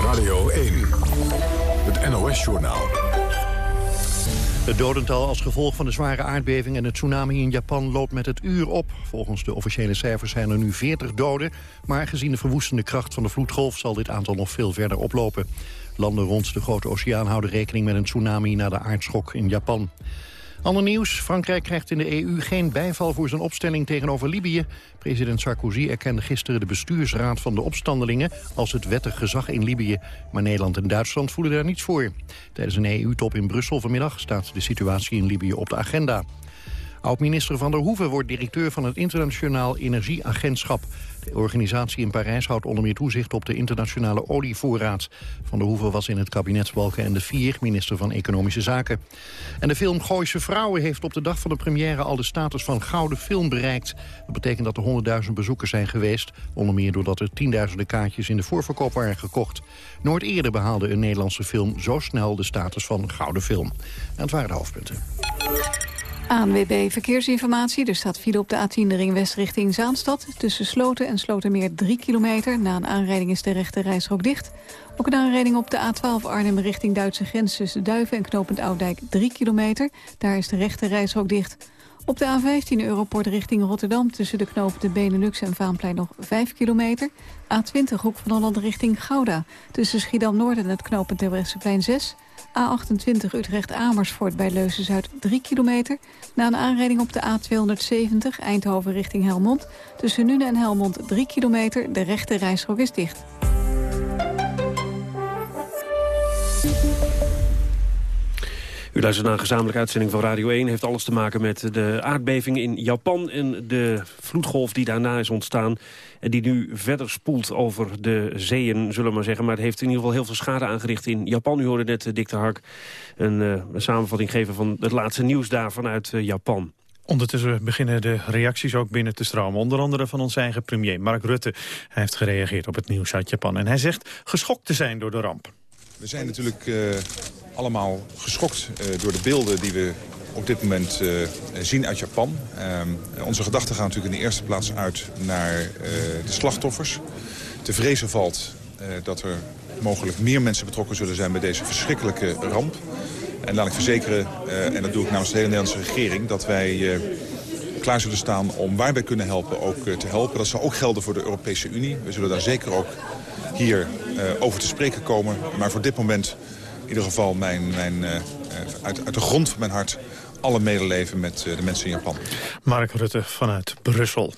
Radio 1, het NOS-journaal. Het dodental als gevolg van de zware aardbeving en het tsunami in Japan loopt met het uur op. Volgens de officiële cijfers zijn er nu 40 doden, maar gezien de verwoestende kracht van de vloedgolf zal dit aantal nog veel verder oplopen. Landen rond de Grote Oceaan houden rekening met een tsunami na de aardschok in Japan. Ander nieuws. Frankrijk krijgt in de EU geen bijval voor zijn opstelling tegenover Libië. President Sarkozy erkende gisteren de bestuursraad van de opstandelingen... als het wettig gezag in Libië. Maar Nederland en Duitsland voelen daar niets voor. Tijdens een EU-top in Brussel vanmiddag staat de situatie in Libië op de agenda. Oud-minister Van der Hoeven wordt directeur van het Internationaal Energieagentschap. De organisatie in Parijs houdt onder meer toezicht op de internationale olievoorraad. Van der Hoeven was in het kabinet en de Vier minister van Economische Zaken. En de film Gooise Vrouwen heeft op de dag van de première al de status van gouden film bereikt. Dat betekent dat er honderdduizend bezoekers zijn geweest. Onder meer doordat er tienduizenden kaartjes in de voorverkoop waren gekocht. Nooit eerder behaalde een Nederlandse film zo snel de status van gouden film. En het waren de hoofdpunten. ANWB Verkeersinformatie. Er staat file op de A10 de ring west richting Zaanstad. Tussen Sloten en Slotermeer 3 kilometer. Na een aanrijding is de rechte reisrook dicht. Ook een aanrijding op de A12 Arnhem richting Duitse grens... tussen Duiven en Knopend Oudijk 3 kilometer. Daar is de rechte reisrook dicht. Op de A15 Europort richting Rotterdam... tussen de knopen de Benelux en Vaanplein nog 5 kilometer. A20 Hoek van Holland richting Gouda. Tussen Schiedam-Noord en het knooppunt Terbrechtseplein 6... A28 Utrecht-Amersfoort bij Leuzen-Zuid 3 kilometer. Na een aanrijding op de A270 Eindhoven richting Helmond. Tussen Nune en Helmond 3 kilometer. De rechte reisrook is dicht. U luistert naar een gezamenlijke uitzending van Radio 1. Heeft alles te maken met de aardbeving in Japan... en de vloedgolf die daarna is ontstaan... en die nu verder spoelt over de zeeën, zullen we maar zeggen. Maar het heeft in ieder geval heel veel schade aangericht in Japan. U hoorde net uh, Dick de Hark een, uh, een, samenvatting geven... van het laatste nieuws daar vanuit uh, Japan. Ondertussen beginnen de reacties ook binnen te stromen. Onder andere van onze eigen premier Mark Rutte. Hij heeft gereageerd op het nieuws uit Japan. En hij zegt geschokt te zijn door de ramp. We zijn natuurlijk allemaal geschokt uh, door de beelden die we op dit moment uh, zien uit Japan. Uh, onze gedachten gaan natuurlijk in de eerste plaats uit naar uh, de slachtoffers. Te vrezen valt dat er mogelijk meer mensen betrokken zullen zijn bij deze verschrikkelijke ramp. En laat ik verzekeren, en dat doe ik namens de hele Nederlandse regering... dat wij klaar zullen staan om waar wij kunnen helpen ook te helpen. Dat zal ook gelden voor de Europese Unie. We zullen daar zeker ook hier over te spreken komen. Maar voor dit moment in ieder geval mijn, mijn, uh, uit, uit de grond van mijn hart alle medeleven met uh, de mensen in Japan. Mark Rutte vanuit Brussel.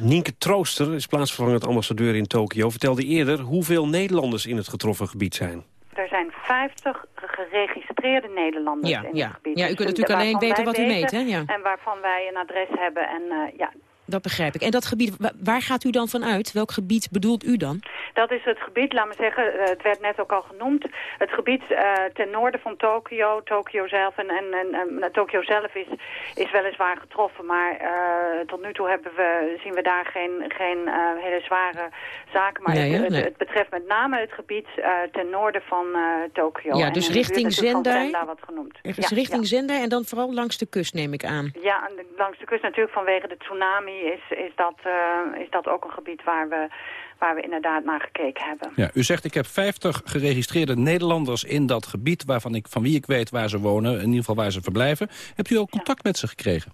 Nienke Trooster is plaatsvervangend ambassadeur in Tokio. Vertelde eerder hoeveel Nederlanders in het getroffen gebied zijn. Er zijn 50 geregistreerde Nederlanders ja, in ja. het gebied. Ja, u kunt natuurlijk alleen weten wat u meet, hè? Ja. En waarvan wij een adres hebben. En uh, ja, dat begrijp ik. En dat gebied, waar gaat u dan vanuit? Welk gebied bedoelt u dan? Dat is het gebied, laat me zeggen, uh, het werd net ook al genoemd. Het gebied uh, ten noorden van Tokio, Tokio zelf. En, en, en, en Tokio zelf is, is weliswaar getroffen. Maar uh, tot nu toe hebben we, zien we daar geen, geen hele zware zaken. Maar nee, het, nee. het, het, betreft met name het gebied ten noorden van Tokio. Ja, dus en richting Zendai. Zendai wat genoemd. Dus ja, richting ja. Zendai en dan vooral langs de kust, neem ik aan. Ja, langs de kust natuurlijk vanwege de tsunami is, is, dat, uh, is dat ook een gebied waar we, waar we inderdaad naar gekeken hebben. Ja, u zegt ik heb 50 geregistreerde Nederlanders in dat gebied... Waarvan ik, van wie ik weet waar ze wonen, in ieder geval waar ze verblijven. Hebt u ook contact met ze gekregen?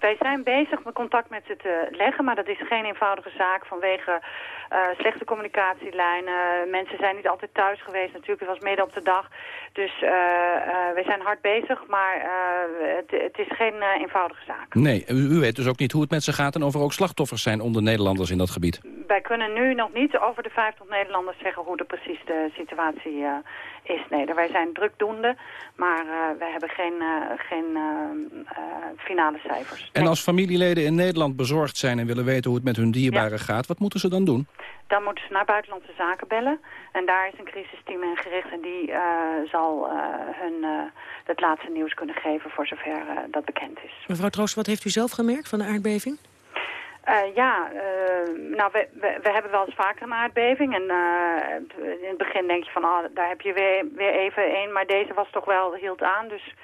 Wij zijn bezig met contact met ze te leggen, maar dat is geen eenvoudige zaak vanwege slechte communicatielijnen. Mensen zijn niet altijd thuis geweest natuurlijk, het was midden op de dag. Dus uh, uh, wij zijn hard bezig, maar het, het, is geen eenvoudige zaak. Nee, u, u, weet dus ook niet hoe het met ze gaat en of er ook slachtoffers zijn onder Nederlanders in dat gebied. Wij kunnen nu nog niet over de 50 Nederlanders zeggen hoe de precies de situatie is. Nee, wij zijn drukdoende, maar wij hebben geen, geen finale cijfers. En als familieleden in Nederland bezorgd zijn en willen weten hoe het met hun dierbaren gaat, wat moeten ze dan doen? Dan moeten ze naar buitenlandse zaken bellen. En daar is een crisisteam in gericht en die uh, zal uh, hun uh, het laatste nieuws kunnen geven voor zover dat bekend is. Mevrouw Troost, wat heeft u zelf gemerkt van de aardbeving? Ja, nou, we, we, we, hebben wel eens vaker een aardbeving. En in het begin denk je van, oh, daar heb je weer, weer even één. Maar deze was toch wel, hield aan. Dus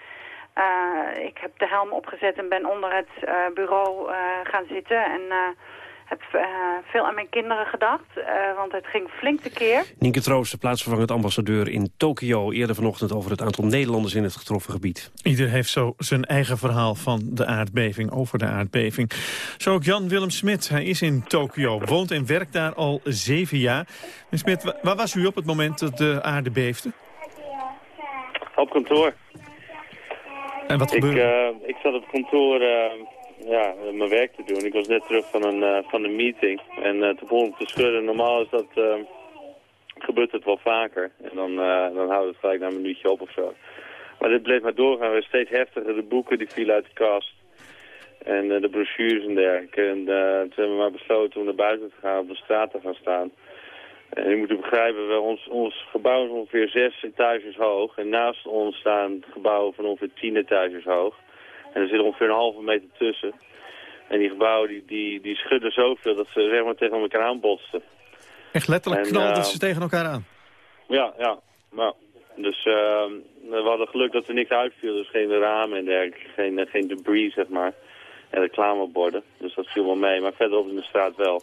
ik heb de helm opgezet en ben onder het bureau gaan zitten. En heb uh, veel aan mijn kinderen gedacht, uh, want het ging flink te keer. Nienke Troost, de plaatsvervangend ambassadeur in Tokio... eerder vanochtend over het aantal Nederlanders in het getroffen gebied. Ieder heeft zo zijn eigen verhaal van de aardbeving, over de aardbeving. Zo ook Jan-Willem Smit, hij is in Tokio, woont en werkt daar al zeven jaar. Meneer Smit, waar was u op het moment dat de aarde beefde? Op kantoor. En wat gebeurde? Ik, uh, ik zat op kantoor ja, mijn werk te doen. Ik was net terug van een, uh, van een meeting. En uh, toen begon te schudden. Normaal is dat, uh, gebeurt het wel vaker. En dan, dan houdt het gelijk na een minuutje op of zo. Maar dit bleef maar doorgaan. We steeds heftiger. De boeken die vielen uit de kast. En de brochures en dergelijke. En toen hebben we maar besloten om naar buiten te gaan, op de straat te gaan staan. En je moet begrijpen, we, ons, ons gebouw is ongeveer zes etages hoog. En naast ons staan gebouwen van ongeveer tien etages hoog. En er zit ongeveer een halve meter tussen. En die gebouwen die, die, die schudden zoveel dat ze zeg maar tegen elkaar aanbotsten. Echt letterlijk en, knalden uh, ze tegen elkaar aan? Ja, ja. Nou, dus uh, we hadden geluk dat er niks uitviel. Dus geen ramen en dergelijke. Geen, geen debris, zeg maar. En reclameborden. Dus dat viel wel mee. Maar verderop in de straat wel.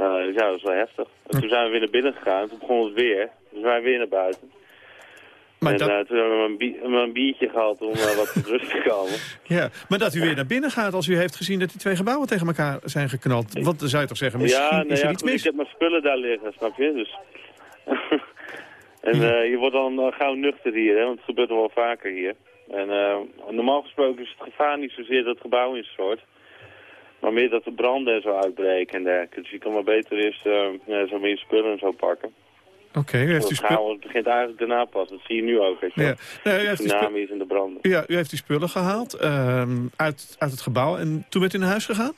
Uh, dus ja, dat was wel heftig. En toen zijn we weer naar binnen gegaan. Toen begon het weer. Dus we zijn weer naar buiten. Maar en dat... uh, toen hebben we een, bi een, biertje gehad om uh, wat tot rust te komen. Ja, maar dat u weer naar binnen gaat als u heeft gezien dat die twee gebouwen tegen elkaar zijn geknald. Want dan zou je toch zeggen, misschien ja, nee, is er ja, iets goed, mis? ik heb mijn spullen daar liggen, snap je? Dus... en uh, je wordt dan gauw nuchter hier, hè, want het gebeurt wel vaker hier. En normaal gesproken is het gevaar niet zozeer dat het gebouw instort. Maar meer dat de branden en zo uitbreken en dergelijke. Dus je kan maar beter eerst ja, zo meer spullen en zo pakken. Oké, okay, u heeft uw spullen... Het begint eigenlijk daarna pas, dat zie je nu ook. Weet je ja. Nee, u heeft tsunamis en de branden. Ja, u heeft die spullen gehaald uh, uit, uit het gebouw en toen bent u naar huis gegaan?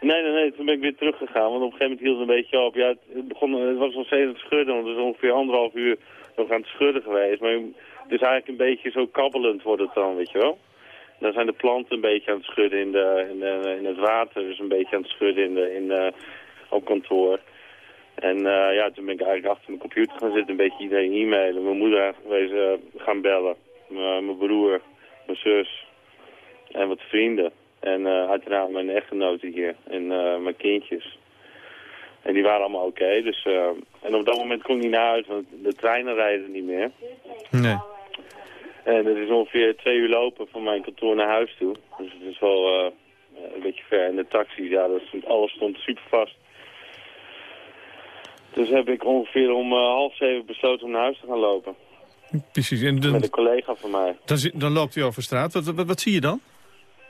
Nee, nee, nee, toen ben ik weer teruggegaan, want op een gegeven moment hield het een beetje op. Ja, het, begon, het was nog steeds aan het schudden, want het is ongeveer anderhalf uur nog aan het schudden geweest. Maar het is eigenlijk een beetje zo kabbelend wordt het dan, weet je wel. Dan zijn de planten een beetje aan het schudden in, de, in, de, in het water, dus een beetje aan het schudden in de, in de, op kantoor. En uh, ja, toen ben ik eigenlijk achter mijn computer gaan zitten, een beetje iedereen e-mailen. Mijn moeder geweest uh, gaan bellen. mijn broer, mijn zus en wat vrienden. En uiteraard mijn echtgenoten hier en mijn kindjes. En die waren allemaal oké. Okay, dus, en op dat moment kon ik niet naar huis, want de treinen rijden niet meer. Nee. En het is ongeveer twee uur lopen van mijn kantoor naar huis toe. Dus het is wel een beetje ver. En de taxis, ja, dat, alles stond super vast. Dus heb ik ongeveer om uh, half zeven besloten om naar huis te gaan lopen. Precies. En dan, Met een collega van mij. Dan, dan loopt u over straat. Wat, wat, wat, zie je dan?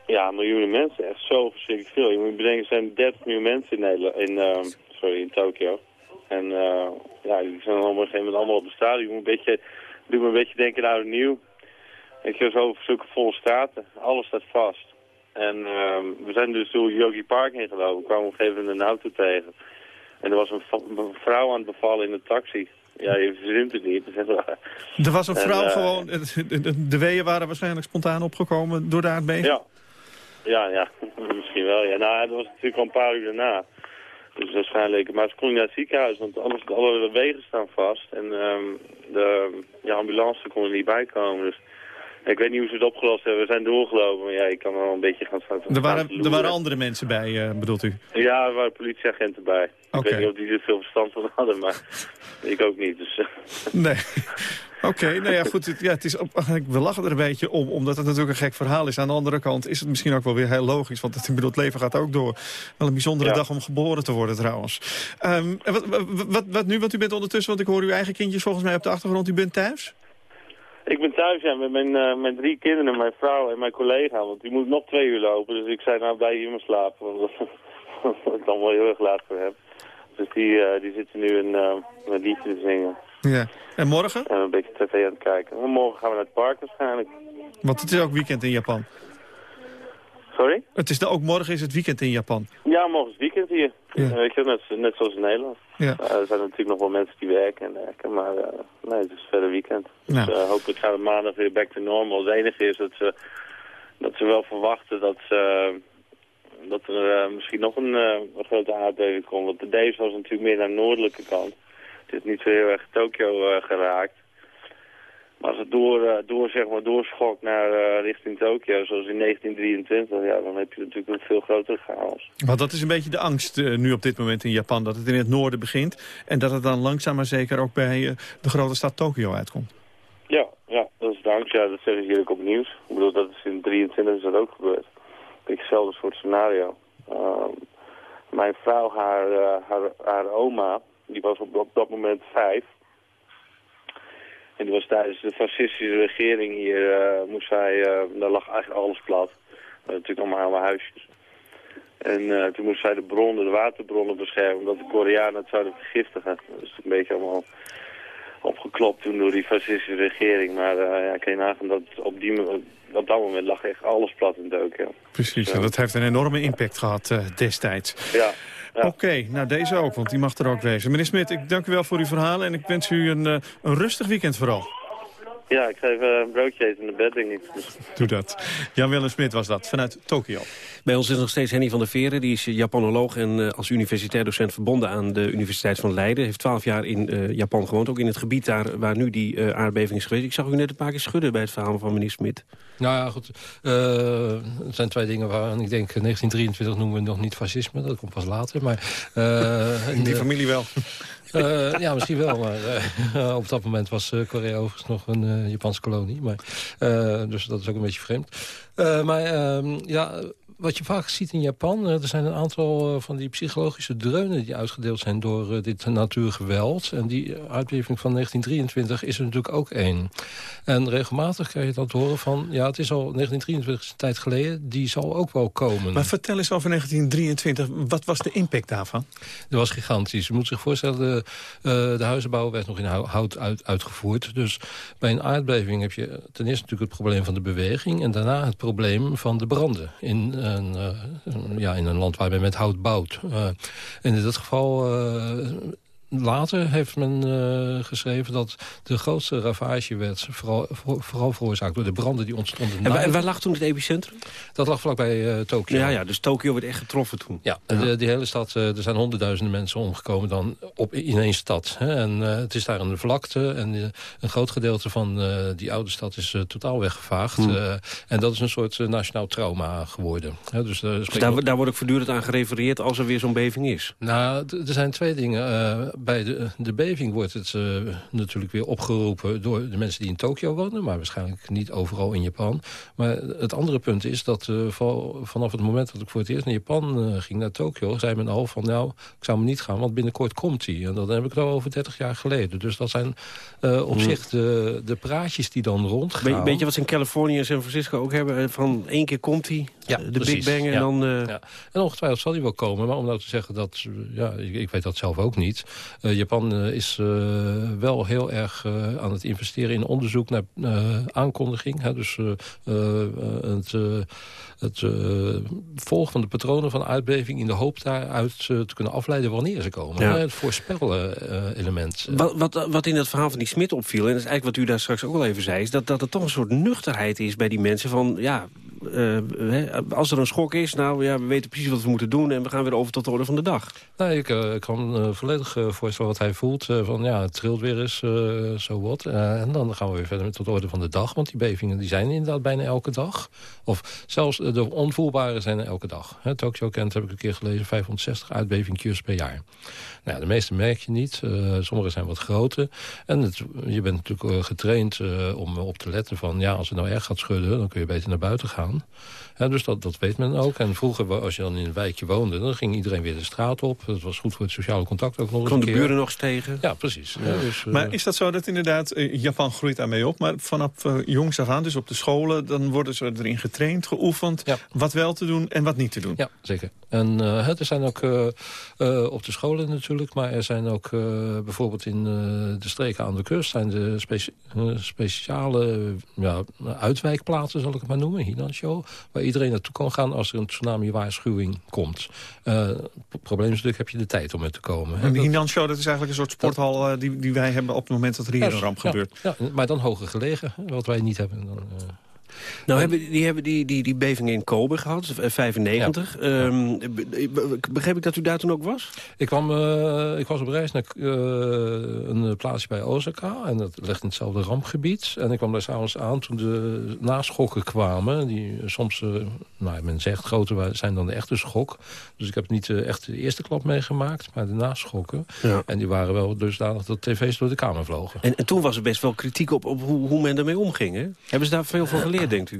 Ja, miljoenen mensen. Echt zo verschrikkelijk veel. Je moet bedenken, er zijn 30 miljoen mensen in, Nederland, in, uh, sorry, in Tokio. En uh, ja, die zijn allemaal moment allemaal op de straat. Je moet een beetje, doe me een beetje denken aan het nieuw. Ik heb zo zulke volle straten. Alles staat vast. En uh, we zijn dus door Yogi Park heen gelopen. We kwamen op een gegeven moment een auto tegen. En er was een, een vrouw aan het bevallen in de taxi. Ja, je verzint het niet. Er was een vrouw en, gewoon... De, de weeën waren waarschijnlijk spontaan opgekomen door de aardbeving? Ja. Ja, ja. Misschien wel. Ja. Nou, dat was natuurlijk al een paar uur daarna. Dus waarschijnlijk... Maar ze kon niet naar het ziekenhuis, want alles, alle wegen staan vast. En um, de ja, ambulance kon er niet bij komen. Dus Ik weet niet hoe ze het opgelost hebben. We zijn doorgelopen, maar ja, ik kan wel een beetje gaan staan. Er waren, er waren andere mensen bij, uh, bedoelt u? Ja, er waren politieagenten bij. Ik weet niet of die er veel verstand van hadden, maar ik ook niet. Dus. Nee. Oké, nou ja, goed. Het, ja, het is op, we lachen er een beetje om, omdat het natuurlijk een gek verhaal is. Aan de andere kant is het misschien ook wel weer heel logisch. Want het, ik bedoel, het leven gaat ook door. Wel een bijzondere dag om geboren te worden trouwens. Um, wat, wat, wat, nu? Want u bent ondertussen, want ik hoor uw eigen kindjes volgens mij op de achtergrond. U bent thuis? Ik ben thuis, ja, met mijn, uh, mijn drie kinderen, mijn vrouw en mijn collega. Want die moet nog twee uur lopen. Dus ik zei, nou, blijf hier maar slapen. Want dat ik dan wel heel erg laat voor heb. Dus die, uh, die zitten nu een, uh, een liedje te zingen. Ja. En morgen? En een beetje tv aan het kijken. En morgen gaan we naar het park waarschijnlijk. Want het is ook weekend in Japan. Sorry? Het is ook morgen is het weekend in Japan. Ja, morgen is het weekend hier. Ja. Weet je, net, net zoals in Nederland. Ja. Uh, er zijn natuurlijk nog wel mensen die werken en werken, maar uh, nee, het is verder weekend. Dus uh, hopelijk gaan we maandag weer back to normal. Het enige is dat ze, dat ze wel verwachten dat, ze, dat er misschien nog een, een grote aardbeving komt. Want de Daves was natuurlijk meer naar de noordelijke kant. Het is niet zo heel erg Tokio geraakt. Maar als het door, uh, door, zeg maar, doorschokt naar uh, richting Tokio, zoals in 1923, ja, dan heb je natuurlijk een veel grotere chaos. Want dat is een beetje de angst uh, nu op dit moment in Japan, dat het in het noorden begint en dat het dan langzaam maar zeker ook bij de grote stad Tokio uitkomt. Ja, ja, dat is de angst. Ja, dat zeggen ze hier ook op het nieuws. Ik bedoel, dat is in 23 is dat ook gebeurd. Een hetzelfde soort scenario. mijn vrouw, haar, haar, haar oma, die was op, op dat moment vijf. En die was tijdens de fascistische regering hier, uh, moest zij, uh, daar lag eigenlijk alles plat. Uh, natuurlijk allemaal allemaal huisjes. En toen moest zij de bronnen, de waterbronnen beschermen, omdat de Koreanen het zouden vergiftigen. Dat is een beetje allemaal opgeklopt toen door die fascistische regering. Maar ja, kan je nagaan dat op, die, op dat moment lag echt alles plat in Tokio. Precies, en dat heeft een enorme impact gehad destijds. Ja. Oké, nou deze ook, want die mag er ook wezen. Meneer Smit, ik dank u wel voor uw verhalen en ik wens u een, uh, een rustig weekend vooral. Ja, ik ga even een broodje eten in de bed, denk ik. Dus. Doe dat. Jan-Willem Smit was dat, vanuit Tokio. Bij ons is nog steeds Henny van der Veren. Die is Japanoloog en uh, als universitair docent verbonden aan de Universiteit van Leiden. Heeft twaalf jaar in uh, Japan gewoond, ook in het gebied daar waar nu die uh, aardbeving is geweest. Ik zag u net een paar keer schudden bij het verhaal van meneer Smit. Nou ja, goed. er zijn twee dingen waaraan ik denk 1923 noemen we nog niet fascisme. Dat komt pas later, maar... in die familie wel. Uh, ja, misschien wel, maar uh, op dat moment was uh, Korea overigens nog een Japanse kolonie. Maar, dus dat is ook een beetje vreemd. maar ehm, ja, wat je vaak ziet in Japan... er zijn een aantal van die psychologische dreunen die uitgedeeld zijn... door dit natuurgeweld. En die uitbeving van 1923 is er natuurlijk ook één. En regelmatig krijg je dan te horen van... ja, het is al 1923 is een tijd geleden, die zal ook wel komen. Maar vertel eens over 1923, wat was de impact daarvan? Dat was gigantisch. Je moet zich voorstellen, de, de huizenbouw werd nog in hout uit, uitgevoerd. Dus bij een aardbeving heb je ten eerste natuurlijk het probleem van de beweging... en daarna het probleem van de branden in, uh, ja, in een land waar men met hout bouwt. En in dit geval later heeft men uh, geschreven dat de grootste ravage werd... vooral, voor, vooral veroorzaakt door de branden die ontstonden. En waar, lag toen het epicentrum? Dat lag vlakbij uh, Tokio. Ja, ja, dus Tokio werd echt getroffen toen. Ja, ja. De, die hele stad, uh, er zijn honderdduizenden mensen omgekomen dan op, in één stad. Hè. En het is daar een vlakte en een groot gedeelte van die oude stad is totaal weggevaagd. Hmm. en dat is een soort nationaal trauma geworden. Hè. Dus, dus daar, daar wordt ook voortdurend aan gerefereerd als er weer zo'n beving is? Nou, er zijn twee dingen bij de, de beving wordt het uh, natuurlijk weer opgeroepen... door de mensen die in Tokio wonen... maar waarschijnlijk niet overal in Japan. Maar het andere punt is dat uh, vanaf het moment dat ik voor het eerst naar Japan uh, ging... naar Tokio, zei men al van nou, ik zou me niet gaan... want binnenkort komt hij. En dan heb ik al over 30 jaar geleden. Dus dat zijn op zich de, de praatjes die dan rondgaan. Een beetje wat ze in Californië en San Francisco ook hebben... van één keer komt hij, ja, de precies. Big Bang en ja. dan... Ja. En ongetwijfeld zal hij wel komen. Maar om nou te zeggen dat... Ja, ik, ik weet dat zelf ook niet. Uh, Japan uh, is uh, wel heel erg aan het investeren in onderzoek naar aankondiging. Hè, dus het, het volgen van de patronen van uitbeving... in de hoop daaruit te kunnen afleiden wanneer ze komen. Ja. Het voorspellen element. Wat, wat, wat in het verhaal van die Smit opviel... en dat is eigenlijk wat u daar straks ook al even zei... is dat, dat er toch een soort nuchterheid is bij die mensen van... ja, als er een schok is, nou ja, we weten precies wat we moeten doen... en we gaan weer over tot de orde van de dag. Nee, ik uh, kan volledig voorstellen wat hij voelt. van ja, het trilt weer eens, zo wat. en dan gaan we weer verder met tot de orde van de dag. Want die bevingen die zijn inderdaad bijna elke dag. Of zelfs de onvoelbare zijn er elke dag. Tokyo kent, heb ik een keer gelezen, 560 uitbevingjes per jaar. Nou, ja, de meeste merk je niet. Uh, sommige zijn wat groter. En het, je bent natuurlijk uh, getraind uh, om op te letten van... ja, als het nou erg gaat schudden, dan kun je beter naar buiten gaan. Ja, dus dat, dat weet men ook. En vroeger, als je dan in een wijkje woonde... dan ging iedereen weer de straat op. Dat was goed voor het sociale contact ook nog eens een keer. de buren nog eens tegen? Ja, precies. Ja. dus, maar is dat zo dat inderdaad... Japan groeit daarmee op, maar vanaf jongs af aan... dus op de scholen, dan worden ze erin getraind, geoefend... wat wel te doen en wat niet te doen? Ja, zeker. En er zijn ook op de scholen natuurlijk... maar er zijn ook bijvoorbeeld in de streken aan de kust... zijn de speciale ja, uitwijkplaatsen, zal ik het maar noemen, Hinansho... waar iedereen naartoe kan gaan als er een tsunami-waarschuwing komt. Het probleem is natuurlijk, heb je de tijd om er te komen. En de Hinansho, dat is eigenlijk een soort sporthal die, die wij hebben op het moment dat er hier een ramp gebeurt. Ja, maar dan hoger gelegen, wat wij niet hebben. Dan. Nou, hebben, die hebben die, die, die beving in Kobe gehad, 95. Ja. Um, begreep ik dat u daar toen ook was? Ik, kwam, uh, ik was op reis naar uh, een plaatsje bij Osaka. En dat ligt in hetzelfde rampgebied. En ik kwam daar s'avonds aan toen de naschokken kwamen. Die soms, uh, nou, men zegt, groter zijn dan de echte schok. Dus ik heb niet echt de eerste klap meegemaakt, maar de naschokken. Ja. En die waren wel dusdanig dat tv's door de kamer vlogen. En, en toen was er best wel kritiek op, op hoe, hoe men ermee omging. Hè? Hebben ze daar veel van geleerd? denkt u?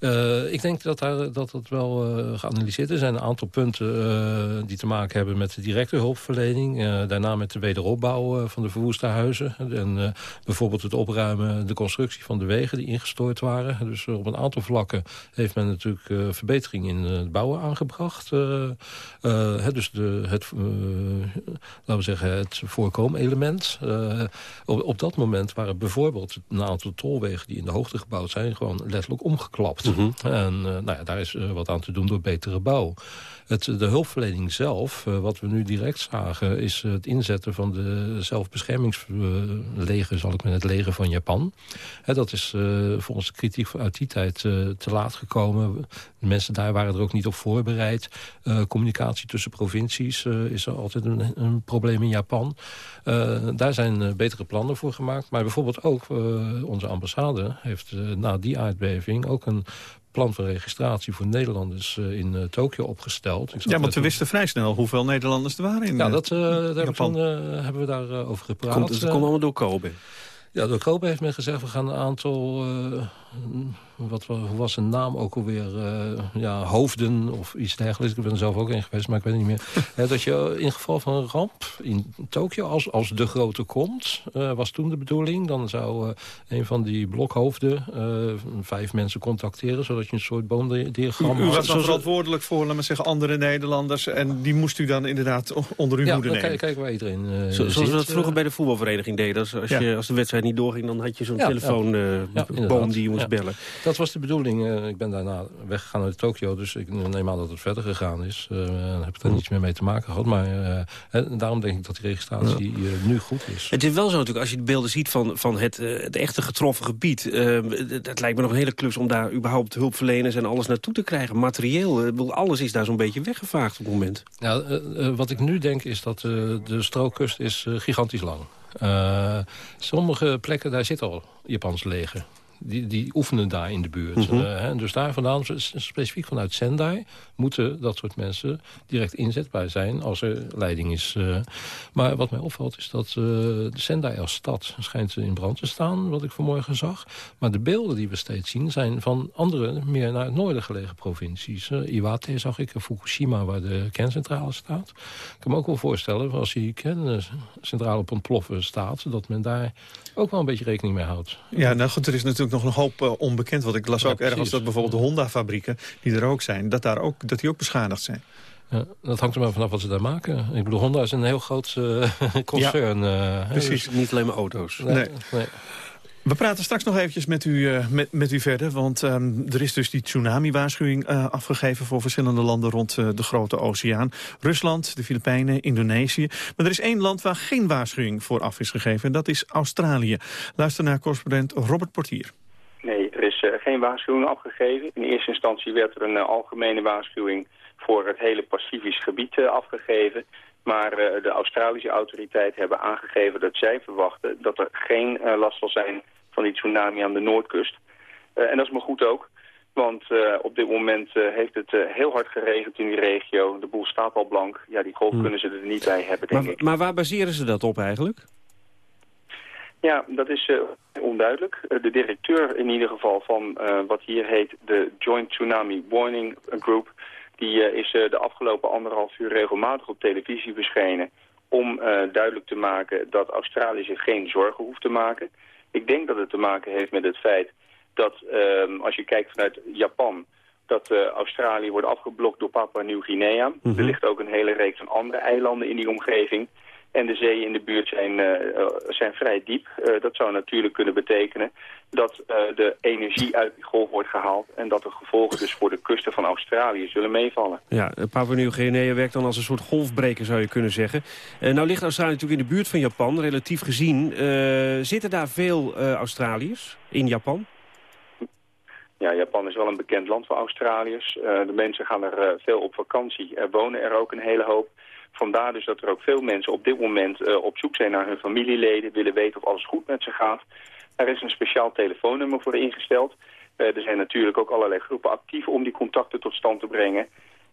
Uh, ik denk dat daar, dat, dat wel uh, geanalyseerd is. Er zijn een aantal punten uh, die te maken hebben met de directe hulpverlening. daarna met de wederopbouw van de verwoeste huizen. En bijvoorbeeld het opruimen, de constructie van de wegen die ingestort waren. Dus op een aantal vlakken heeft men natuurlijk verbetering in het bouwen aangebracht. dus de, het, laten we zeggen, het voorkomelement. op, op dat moment waren bijvoorbeeld een aantal tolwegen die in de hoogte gebouwd zijn... gewoon letterlijk omgeklapt. En uh, nou ja, daar is uh, wat aan te doen door betere bouw. Het, de hulpverlening zelf, uh, wat we nu direct zagen... is het inzetten van de zelfbeschermingsleger... zal ik met het leger van Japan. dat is volgens de kritiek uit die tijd te laat gekomen. De mensen daar waren er ook niet op voorbereid. communicatie tussen provincies is altijd een, een probleem in Japan. daar zijn betere plannen voor gemaakt. Maar bijvoorbeeld ook onze ambassade heeft na die aardbeving... ook een plan van registratie voor Nederlanders uh, in uh, Tokio opgesteld. Ja, want we wisten vrij snel hoeveel Nederlanders er waren in Ja, dat uh, hebben, hebben we daarover over gepraat. Komt, het komt allemaal door Kobe? Ja, door Kobe heeft men gezegd, we gaan een aantal wat, hoe was zijn naam ook alweer? Uh, ja, hoofden of iets dergelijks. Ik ben er zelf ook in geweest, maar ik weet het niet meer. dat je in geval van een ramp in Tokio, als, als de grote komt... Uh, was toen de bedoeling, dan zou uh, een van die blokhoofden... vijf mensen contacteren, zodat je een soort boomdiagram... U, u was dan verantwoordelijk voor, laten we zeggen, andere Nederlanders... en die moest u dan inderdaad onder uw ja, hoede nemen? Ja, kijken waar iedereen Zo, Zoals we dat vroeger bij de voetbalvereniging deden. Als, als, je, als de wedstrijd niet doorging, dan had je zo'n telefoonboom die je moest bellen. Dat was de bedoeling. Uh, ik ben daarna weggegaan naar Tokio, dus ik neem aan dat het verder gegaan is. Uh, heb ik er niets meer mee te maken gehad. Maar uh, en daarom denk ik dat die registratie nu goed is. Het is wel zo natuurlijk, als je de beelden ziet van, van het, het echte getroffen gebied. het lijkt me nog een hele klus om daar überhaupt hulpverleners en alles naartoe te krijgen. Materieel, alles is daar zo'n beetje weggevaagd op het moment. Ja, wat ik nu denk is dat de strookkust is gigantisch lang. sommige plekken, daar zit al Japans leger die, die oefenen daar in de buurt. Mm dus daar vandaan, specifiek vanuit Sendai... moeten dat soort mensen direct inzetbaar zijn als er leiding is. Uh, maar wat mij opvalt is dat uh, de Sendai als stad schijnt in brand te staan... wat ik vanmorgen zag. Maar de beelden die we steeds zien zijn van andere... meer naar het noorden gelegen provincies. Iwate zag ik, Fukushima waar de kerncentrale staat. Ik kan me ook wel voorstellen, als die kerncentrale op ontploffen staat... dat men daar ook wel een beetje rekening mee houdt. Ja, nou goed, er is natuurlijk nog een hoop uh, onbekend. Want ik las ook ergens dat bijvoorbeeld de Honda-fabrieken... die er ook zijn, dat, daar ook, dat die ook beschadigd zijn. Ja, dat hangt er maar vanaf wat ze daar maken. Ik bedoel, Honda is een heel groot uh, concern. Ja, uh, precies. Dus niet alleen maar auto's. Nee. nee. We praten straks nog eventjes met u, uh, met, met u verder. Want um, er is dus die tsunami-waarschuwing uh, afgegeven... voor verschillende landen rond uh, de Grote Oceaan. Rusland, de Filipijnen, Indonesië. Maar er is één land waar geen waarschuwing voor af is gegeven. En dat is Australië. Luister naar correspondent Robert Portier. Nee, er is is geen waarschuwing afgegeven. In eerste instantie werd er een algemene waarschuwing voor het hele Pacifisch gebied afgegeven. Maar de Australische autoriteiten hebben aangegeven dat zij verwachten dat er geen last zal zijn van die tsunami aan de noordkust. en dat is maar goed ook. Want op dit moment heeft het heel hard geregend in die regio. De boel staat al blank. Ja, die golf hmm. kunnen ze er niet bij hebben, denk maar, ik. Maar waar baseren ze dat op eigenlijk? Ja, dat is onduidelijk. De directeur in ieder geval van wat hier heet de Joint Tsunami Warning Group... die is de afgelopen anderhalf uur regelmatig op televisie verschenen... om duidelijk te maken dat Australië zich geen zorgen hoeft te maken. Ik denk dat het te maken heeft met het feit dat ehm, als je kijkt vanuit Japan... dat Australië wordt afgeblokt door Papua Nieuw-Guinea. Mhm. Er ligt ook een hele reeks van andere eilanden in die omgeving... En de zeeën in de buurt zijn, uh, zijn vrij diep. Uh, dat zou natuurlijk kunnen betekenen dat de energie uit die golf wordt gehaald... en dat de gevolgen dus voor de kusten van Australië zullen meevallen. Ja, Papua Nieuw-Guinea werkt dan als een soort golfbreker, zou je kunnen zeggen. nou ligt Australië natuurlijk in de buurt van Japan, relatief gezien. zitten daar veel Australiërs in Japan? Ja, Japan is wel een bekend land voor Australiërs. de mensen gaan er veel op vakantie. Er wonen er ook een hele hoop. Vandaar dus dat er ook veel mensen op dit moment uh, op zoek zijn naar hun familieleden, willen weten of alles goed met ze gaat. Er is een speciaal telefoonnummer voor ingesteld. Uh, er zijn natuurlijk ook allerlei groepen actief om die contacten tot stand te brengen.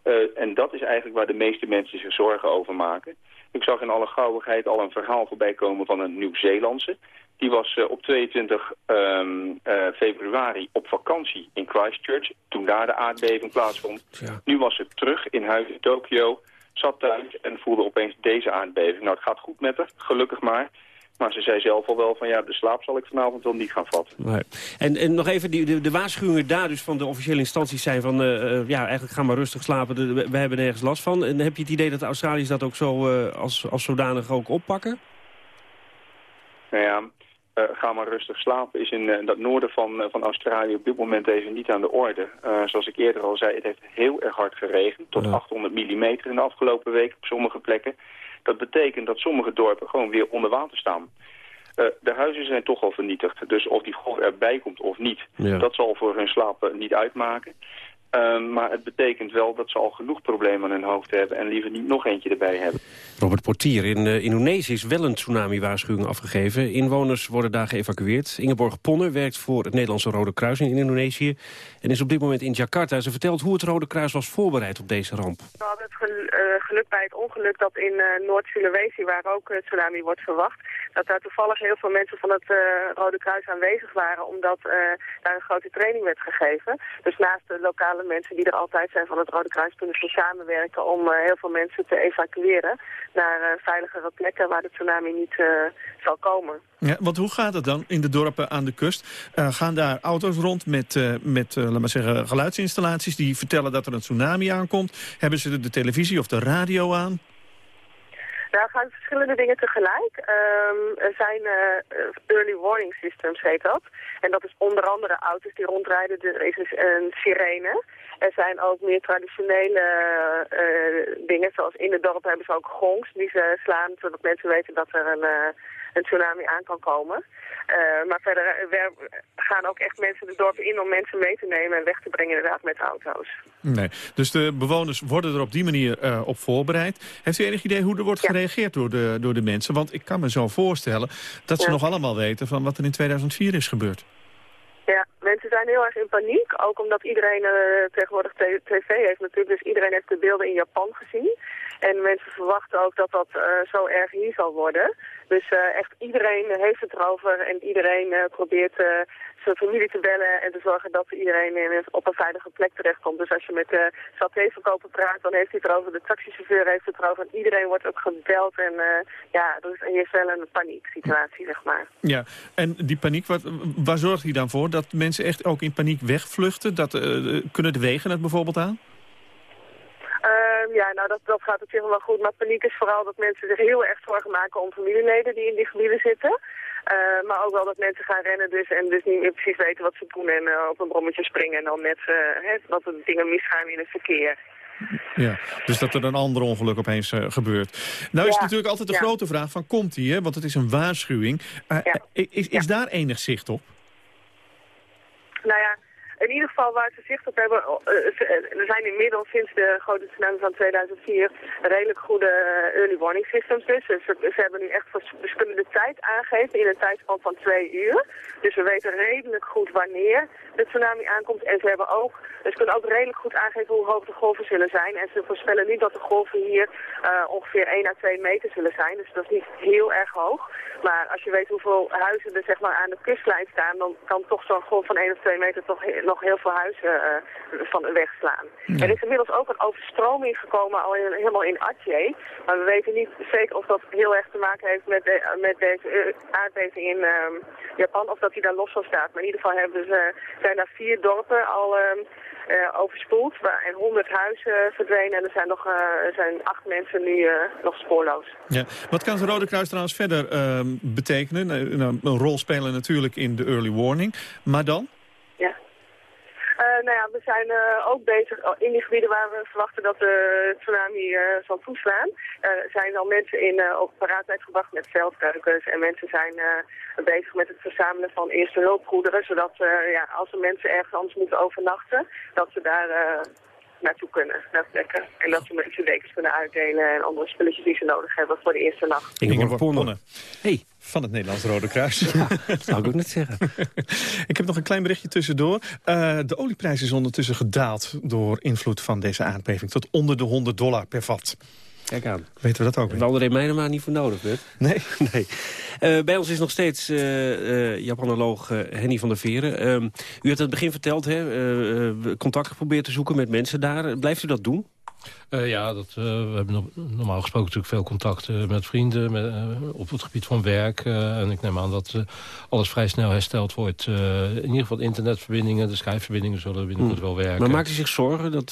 Uh, en dat is eigenlijk waar de meeste mensen zich zorgen over maken. Ik zag in alle gauwigheid al een verhaal voorbij komen van een Nieuw-Zeelandse. Die was op 22 um, februari op vakantie in Christchurch, toen daar de aardbeving plaatsvond. Ja. Nu was ze terug in huis in Tokio zat thuis en voelde opeens deze aardbeving. Nou, het gaat goed met haar, gelukkig maar. Maar ze zei zelf al wel van ja, de slaap zal ik vanavond wel niet gaan vatten. Nee. En, en nog even, die, de, de waarschuwingen daar dus van de officiële instanties zijn van... Uh, ja, eigenlijk gaan maar rustig slapen, de, we hebben nergens last van. En heb je het idee dat de Australiërs dat ook zo uh, als, als zodanig ook oppakken? Nou ja, ga maar rustig slapen is in uh, dat noorden van, uh, van Australië op dit moment even niet aan de orde. zoals ik eerder al zei, het heeft heel erg hard geregend. Tot 800 mm in de afgelopen week op sommige plekken. Dat betekent dat sommige dorpen gewoon weer onder water staan. de huizen zijn toch al vernietigd. Dus of die golf erbij komt of niet, ja. dat zal voor hun slapen niet uitmaken. Uh, maar het betekent wel dat ze al genoeg problemen aan hun hoofd hebben... en liever niet nog eentje erbij hebben. Robert Portier, in uh, Indonesië is wel een tsunami-waarschuwing afgegeven. Inwoners worden daar geëvacueerd. Ingeborg Ponne werkt voor het Nederlandse Rode Kruis in Indonesië... en is op dit moment in Jakarta. Ze vertelt hoe het Rode Kruis was voorbereid op deze ramp. We hadden het gel uh, geluk bij het ongeluk dat in Noord-Sulawesi... waar ook tsunami wordt verwacht... dat daar toevallig heel veel mensen van het Rode Kruis aanwezig waren... omdat daar een grote training werd gegeven. Dus naast de lokale mensen die er altijd zijn van het Rode Kruis kunnen ze samenwerken om uh, heel veel mensen te evacueren naar uh, veiligere plekken waar de tsunami niet uh, zal komen. Ja, want hoe gaat het dan in de dorpen aan de kust? gaan daar auto's rond met, met laat maar zeggen, geluidsinstallaties die vertellen dat er een tsunami aankomt? Hebben ze de televisie of de radio aan? Daar gaan verschillende dingen tegelijk. Um, er zijn uh, early warning systems, heet dat. En dat is onder andere auto's die rondrijden. Er is een sirene. Er zijn ook meer traditionele uh, dingen, zoals in het dorp hebben ze ook gongs die ze slaan, zodat mensen weten dat er een, uh, een tsunami aan kan komen. Uh, maar verder we gaan ook echt mensen de dorpen in om mensen mee te nemen en weg te brengen inderdaad met auto's. Nee, dus de bewoners worden er op die manier uh, op voorbereid. Heeft u enig idee hoe er wordt ja. gereageerd door de, door de mensen? Want ik kan me zo voorstellen dat ze ja. nog allemaal weten van wat er in 2004 is gebeurd. Ja, mensen zijn heel erg in paniek. Ook omdat iedereen uh, tegenwoordig tv heeft natuurlijk. Dus iedereen heeft de beelden in Japan gezien. En mensen verwachten ook dat dat uh, zo erg hier zal worden. Dus uh, echt iedereen heeft het erover en iedereen uh, probeert uh, zijn familie te bellen en te zorgen dat iedereen in, op een veilige plek terechtkomt. Dus als je met de satéverkoper praat, dan heeft hij het erover, de taxichauffeur heeft het erover en iedereen wordt ook gebeld. En ja, er is wel een panieksituatie, zeg maar. Ja, en die paniek, wat, waar zorgt hij dan voor? Dat mensen echt ook in paniek wegvluchten? Dat, kunnen de wegen het bijvoorbeeld aan? Uh, ja, nou dat, dat gaat op zich wel goed. Maar paniek is vooral dat mensen zich heel erg zorgen maken om familieleden die in die gebieden zitten. Uh, maar ook wel dat mensen gaan rennen dus en dus niet meer precies weten wat ze doen en uh, op een brommetje springen en dan net hè, dat er dingen misgaan in het verkeer. Ja, dus dat er een ander ongeluk opeens uh, gebeurt. Nou is ja, natuurlijk altijd de ja. grote vraag van komt die, hè? want het is een waarschuwing. Ja. Is, is daar enig zicht op? Nou ja, in ieder geval waar ze zicht op hebben, uh, er zijn inmiddels sinds de grote tsunami van 2004 redelijk goede early warning systems dus. Ze, ze hebben nu echt, kunnen de tijd aangeven in een tijdspan van twee uur. Dus we weten redelijk goed wanneer de tsunami aankomt. En ze, hebben ook, ze kunnen ook redelijk goed aangeven hoe hoog de golven zullen zijn. En ze voorspellen niet dat de golven hier ongeveer 1 à 2 meter zullen zijn. Dus dat is niet heel erg hoog. Maar als je weet hoeveel huizen er zeg maar, aan de kustlijn staan, dan kan toch zo'n golf van 1 of 2 meter toch nog heel veel huizen uh, van wegslaan. Er is inmiddels ook een overstroming gekomen al in, helemaal in Aceh. Maar we weten niet zeker of dat heel erg te maken heeft met, de, met deze aardbeving in uh, Japan of dat hij daar los van staat. Maar in ieder geval hebben ze, zijn daar vier dorpen al uh, overspoeld en 100 huizen verdwenen en er zijn nog er zijn acht mensen nu nog spoorloos. Ja. Wat kan het Rode Kruis trouwens verder ehm, betekenen? Nou, een rol spelen natuurlijk in de early warning, maar dan? Uh, nou ja, we zijn uh, ook bezig in die gebieden waar we verwachten dat de tsunami uh, zal toeslaan. Zijn al mensen in op paraatheid gebracht met veldkeukens en mensen zijn bezig met het verzamelen van eerste hulpgoederen. Zodat ja, als er mensen ergens anders moeten overnachten, dat ze daar naartoe kunnen, naar plekken. En dat ze mensen dekens kunnen uitdelen en andere spulletjes die ze nodig hebben voor de eerste nacht. Ingeborg Ponnen. Hey. Van het Nederlands Rode Kruis. Ja, dat zou ik ook net zeggen. ik heb nog een klein berichtje tussendoor. Uh, de olieprijs is ondertussen gedaald door invloed van deze aardbeving... tot onder de 100 dollar per vat. Kijk aan. Weten we dat ook weer? Er maar niet voor nodig, Bert. Nee? nee. Uh, bij ons is nog steeds uh, uh, Japanoloog Henny van der Veren. Ehm, u heeft het begin verteld, hè, contact geprobeerd te zoeken met mensen daar. Blijft u dat doen? Uh, ja, dat, uh, we hebben normaal gesproken natuurlijk veel contact uh, met vrienden met, op het gebied van werk. en ik neem aan dat alles vrij snel hersteld wordt. in ieder geval de internetverbindingen, de Skype-verbindingen zullen binnenkort hmm. wel werken. Maar maakt u zich zorgen dat,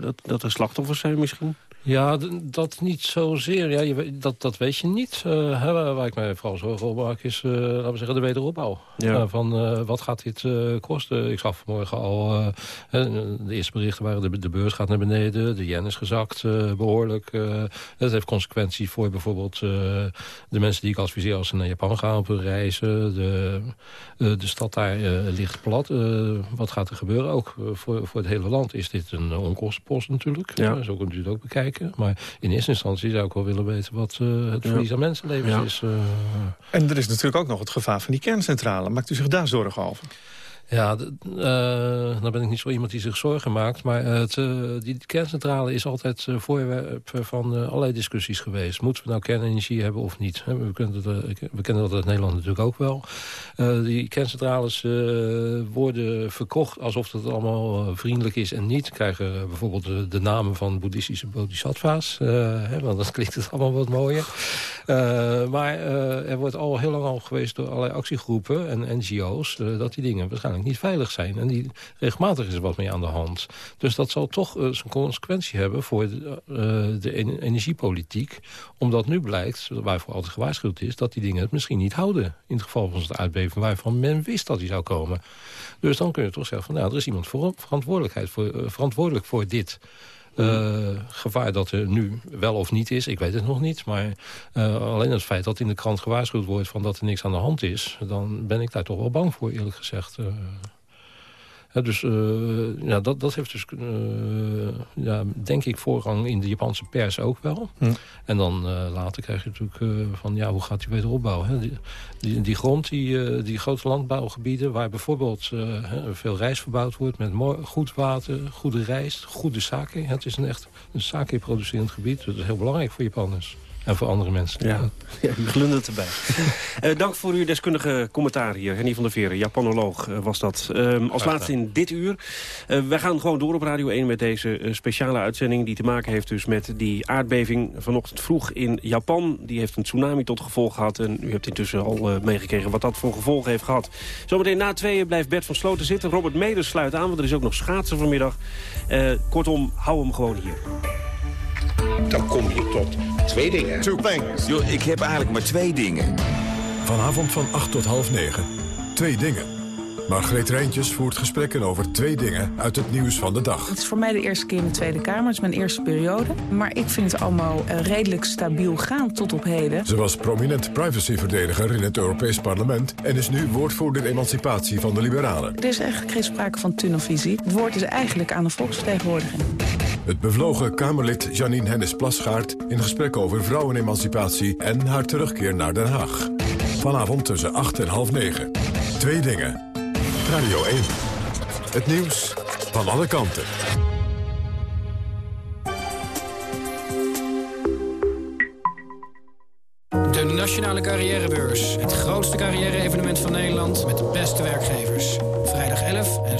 dat, dat er slachtoffers zijn misschien? Ja, dat niet zozeer. Ja, je, dat, dat weet je niet. Uh, hè, waar ik mij vooral zorgen over maak is, uh, laten we zeggen, de wederopbouw. Ja. Uh, van wat gaat dit kosten? Ik zag vanmorgen al, de eerste berichten waren de, de beurs gaat naar beneden, de yen is gezakt behoorlijk. dat heeft consequenties voor bijvoorbeeld de mensen die ik adviseer als ze naar Japan gaan op reizen. De, de stad daar ligt plat. wat gaat er gebeuren? Ook voor, voor het hele land is dit een onkostenpost natuurlijk. Ja. zo kunt u het ook bekijken. Maar in eerste instantie zou ik wel willen weten wat uh, het verlies aan mensenlevens is. Uh. En er is natuurlijk ook nog het gevaar van die kerncentrale. Maakt u zich daar zorgen over? Ja, uh, dan ben ik niet zo iemand die zich zorgen maakt. Maar het, uh, die kerncentrale is altijd voorwerp van allerlei discussies geweest. Moeten we nou kernenergie hebben of niet? We, kunnen dat, we kennen dat uit Nederland natuurlijk ook wel. die kerncentrales worden verkocht alsof het allemaal vriendelijk is en niet. Krijgen bijvoorbeeld de, de namen van boeddhistische bodhisattva's. Hè, want dan klinkt het allemaal wat mooier. maar er wordt al heel lang al geweest door allerlei actiegroepen en NGO's... dat die dingen waarschijnlijk niet veilig zijn. En die, regelmatig is er wat mee aan de hand. Dus dat zal toch uh, zijn consequentie hebben voor de, uh, de energiepolitiek. Omdat nu blijkt, waarvoor altijd gewaarschuwd is... dat die dingen het misschien niet houden. In het geval van het aardbeving waarvan men wist dat die zou komen. Dus dan kun je toch zeggen van nou, er is iemand verantwoordelijkheid voor, uh, verantwoordelijk voor dit... Uh, gevaar dat er nu wel of niet is, ik weet het nog niet. Maar uh, alleen het feit dat in de krant gewaarschuwd wordt... van dat er niks aan de hand is... dan ben ik daar toch wel bang voor, eerlijk gezegd. Dus uh, ja, dat, dat heeft dus, uh, ja, denk ik, voorrang in de Japanse pers ook wel. Hm. En dan uh, later krijg je natuurlijk van, ja, hoe gaat die weer opbouwen? Hè? Die, die, die, grond, die, die grote landbouwgebieden... waar bijvoorbeeld veel rijst verbouwd wordt... met mooi, goed water, goede rijst, goede sake. Het is een echt een sake-producerend gebied. Dat is heel belangrijk voor Japanners. En voor andere mensen. Ja, glundert erbij. uh, dank voor uw deskundige commentaar hier. Henny van der Veren, Japanoloog uh, was dat. Uh, als laatste in dit uur. Uh, wij gaan gewoon door op Radio 1 met deze speciale uitzending... die te maken heeft dus met die aardbeving vanochtend vroeg in Japan. Die heeft een tsunami tot gevolg gehad. En u hebt intussen al meegekregen wat dat voor gevolgen heeft gehad. Zometeen na tweeën blijft Bert van Sloten zitten. Robert Meders sluit aan, want er is ook nog schaatsen vanmiddag. kortom, hou hem gewoon hier. Dan kom je tot twee dingen. Two things. Yo, ik heb eigenlijk maar twee dingen. Vanavond van 8 tot half 9. Twee dingen. Margreet Rijntjes voert gesprekken over twee dingen uit het nieuws van de dag. Het is voor mij de eerste keer in de Tweede Kamer. Het is mijn eerste periode. Maar ik vind het allemaal eh, redelijk stabiel gaan tot op heden. Ze was prominent privacyverdediger in het Europees Parlement... en is nu woordvoerder emancipatie van de liberalen. Er is eigenlijk geen sprake van tunnelvisie. Het woord is eigenlijk aan de volksvertegenwoordiging. Het bevlogen Kamerlid Janine Hennis-Plasgaard... in gesprek over vrouwenemancipatie en haar terugkeer naar Den Haag. Vanavond tussen 8 en half 9. Twee dingen. Radio 1. Het nieuws van alle kanten. De Nationale Carrièrebeurs. Het grootste carrière-evenement van Nederland met de beste werkgevers.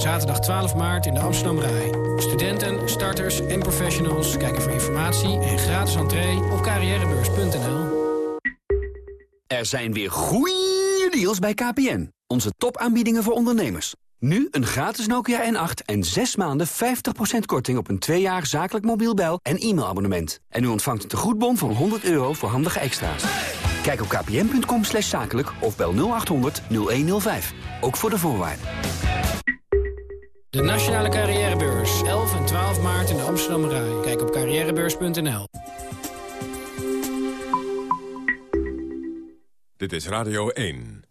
Vrijdag 11 en zaterdag 12 maart in de Amsterdam Rai. Studenten, starters en professionals kijken voor informatie en gratis entree op carrièrebeurs.nl. Er zijn weer goeie deals bij KPN. Onze topaanbiedingen voor ondernemers. Nu een gratis Nokia N8 en 6 maanden 50% korting op een 2 jaar zakelijk mobiel bel- en e-mailabonnement. En u ontvangt een tegoedbon van 100 euro voor handige extra's. Kijk op kpn.com zakelijk of bel 0800 0105. Ook voor de voorwaarden. De Nationale Carrièrebeurs. 11 en 12 maart in de Amsterdam Rai. Kijk op carrièrebeurs.nl. Dit is Radio 1.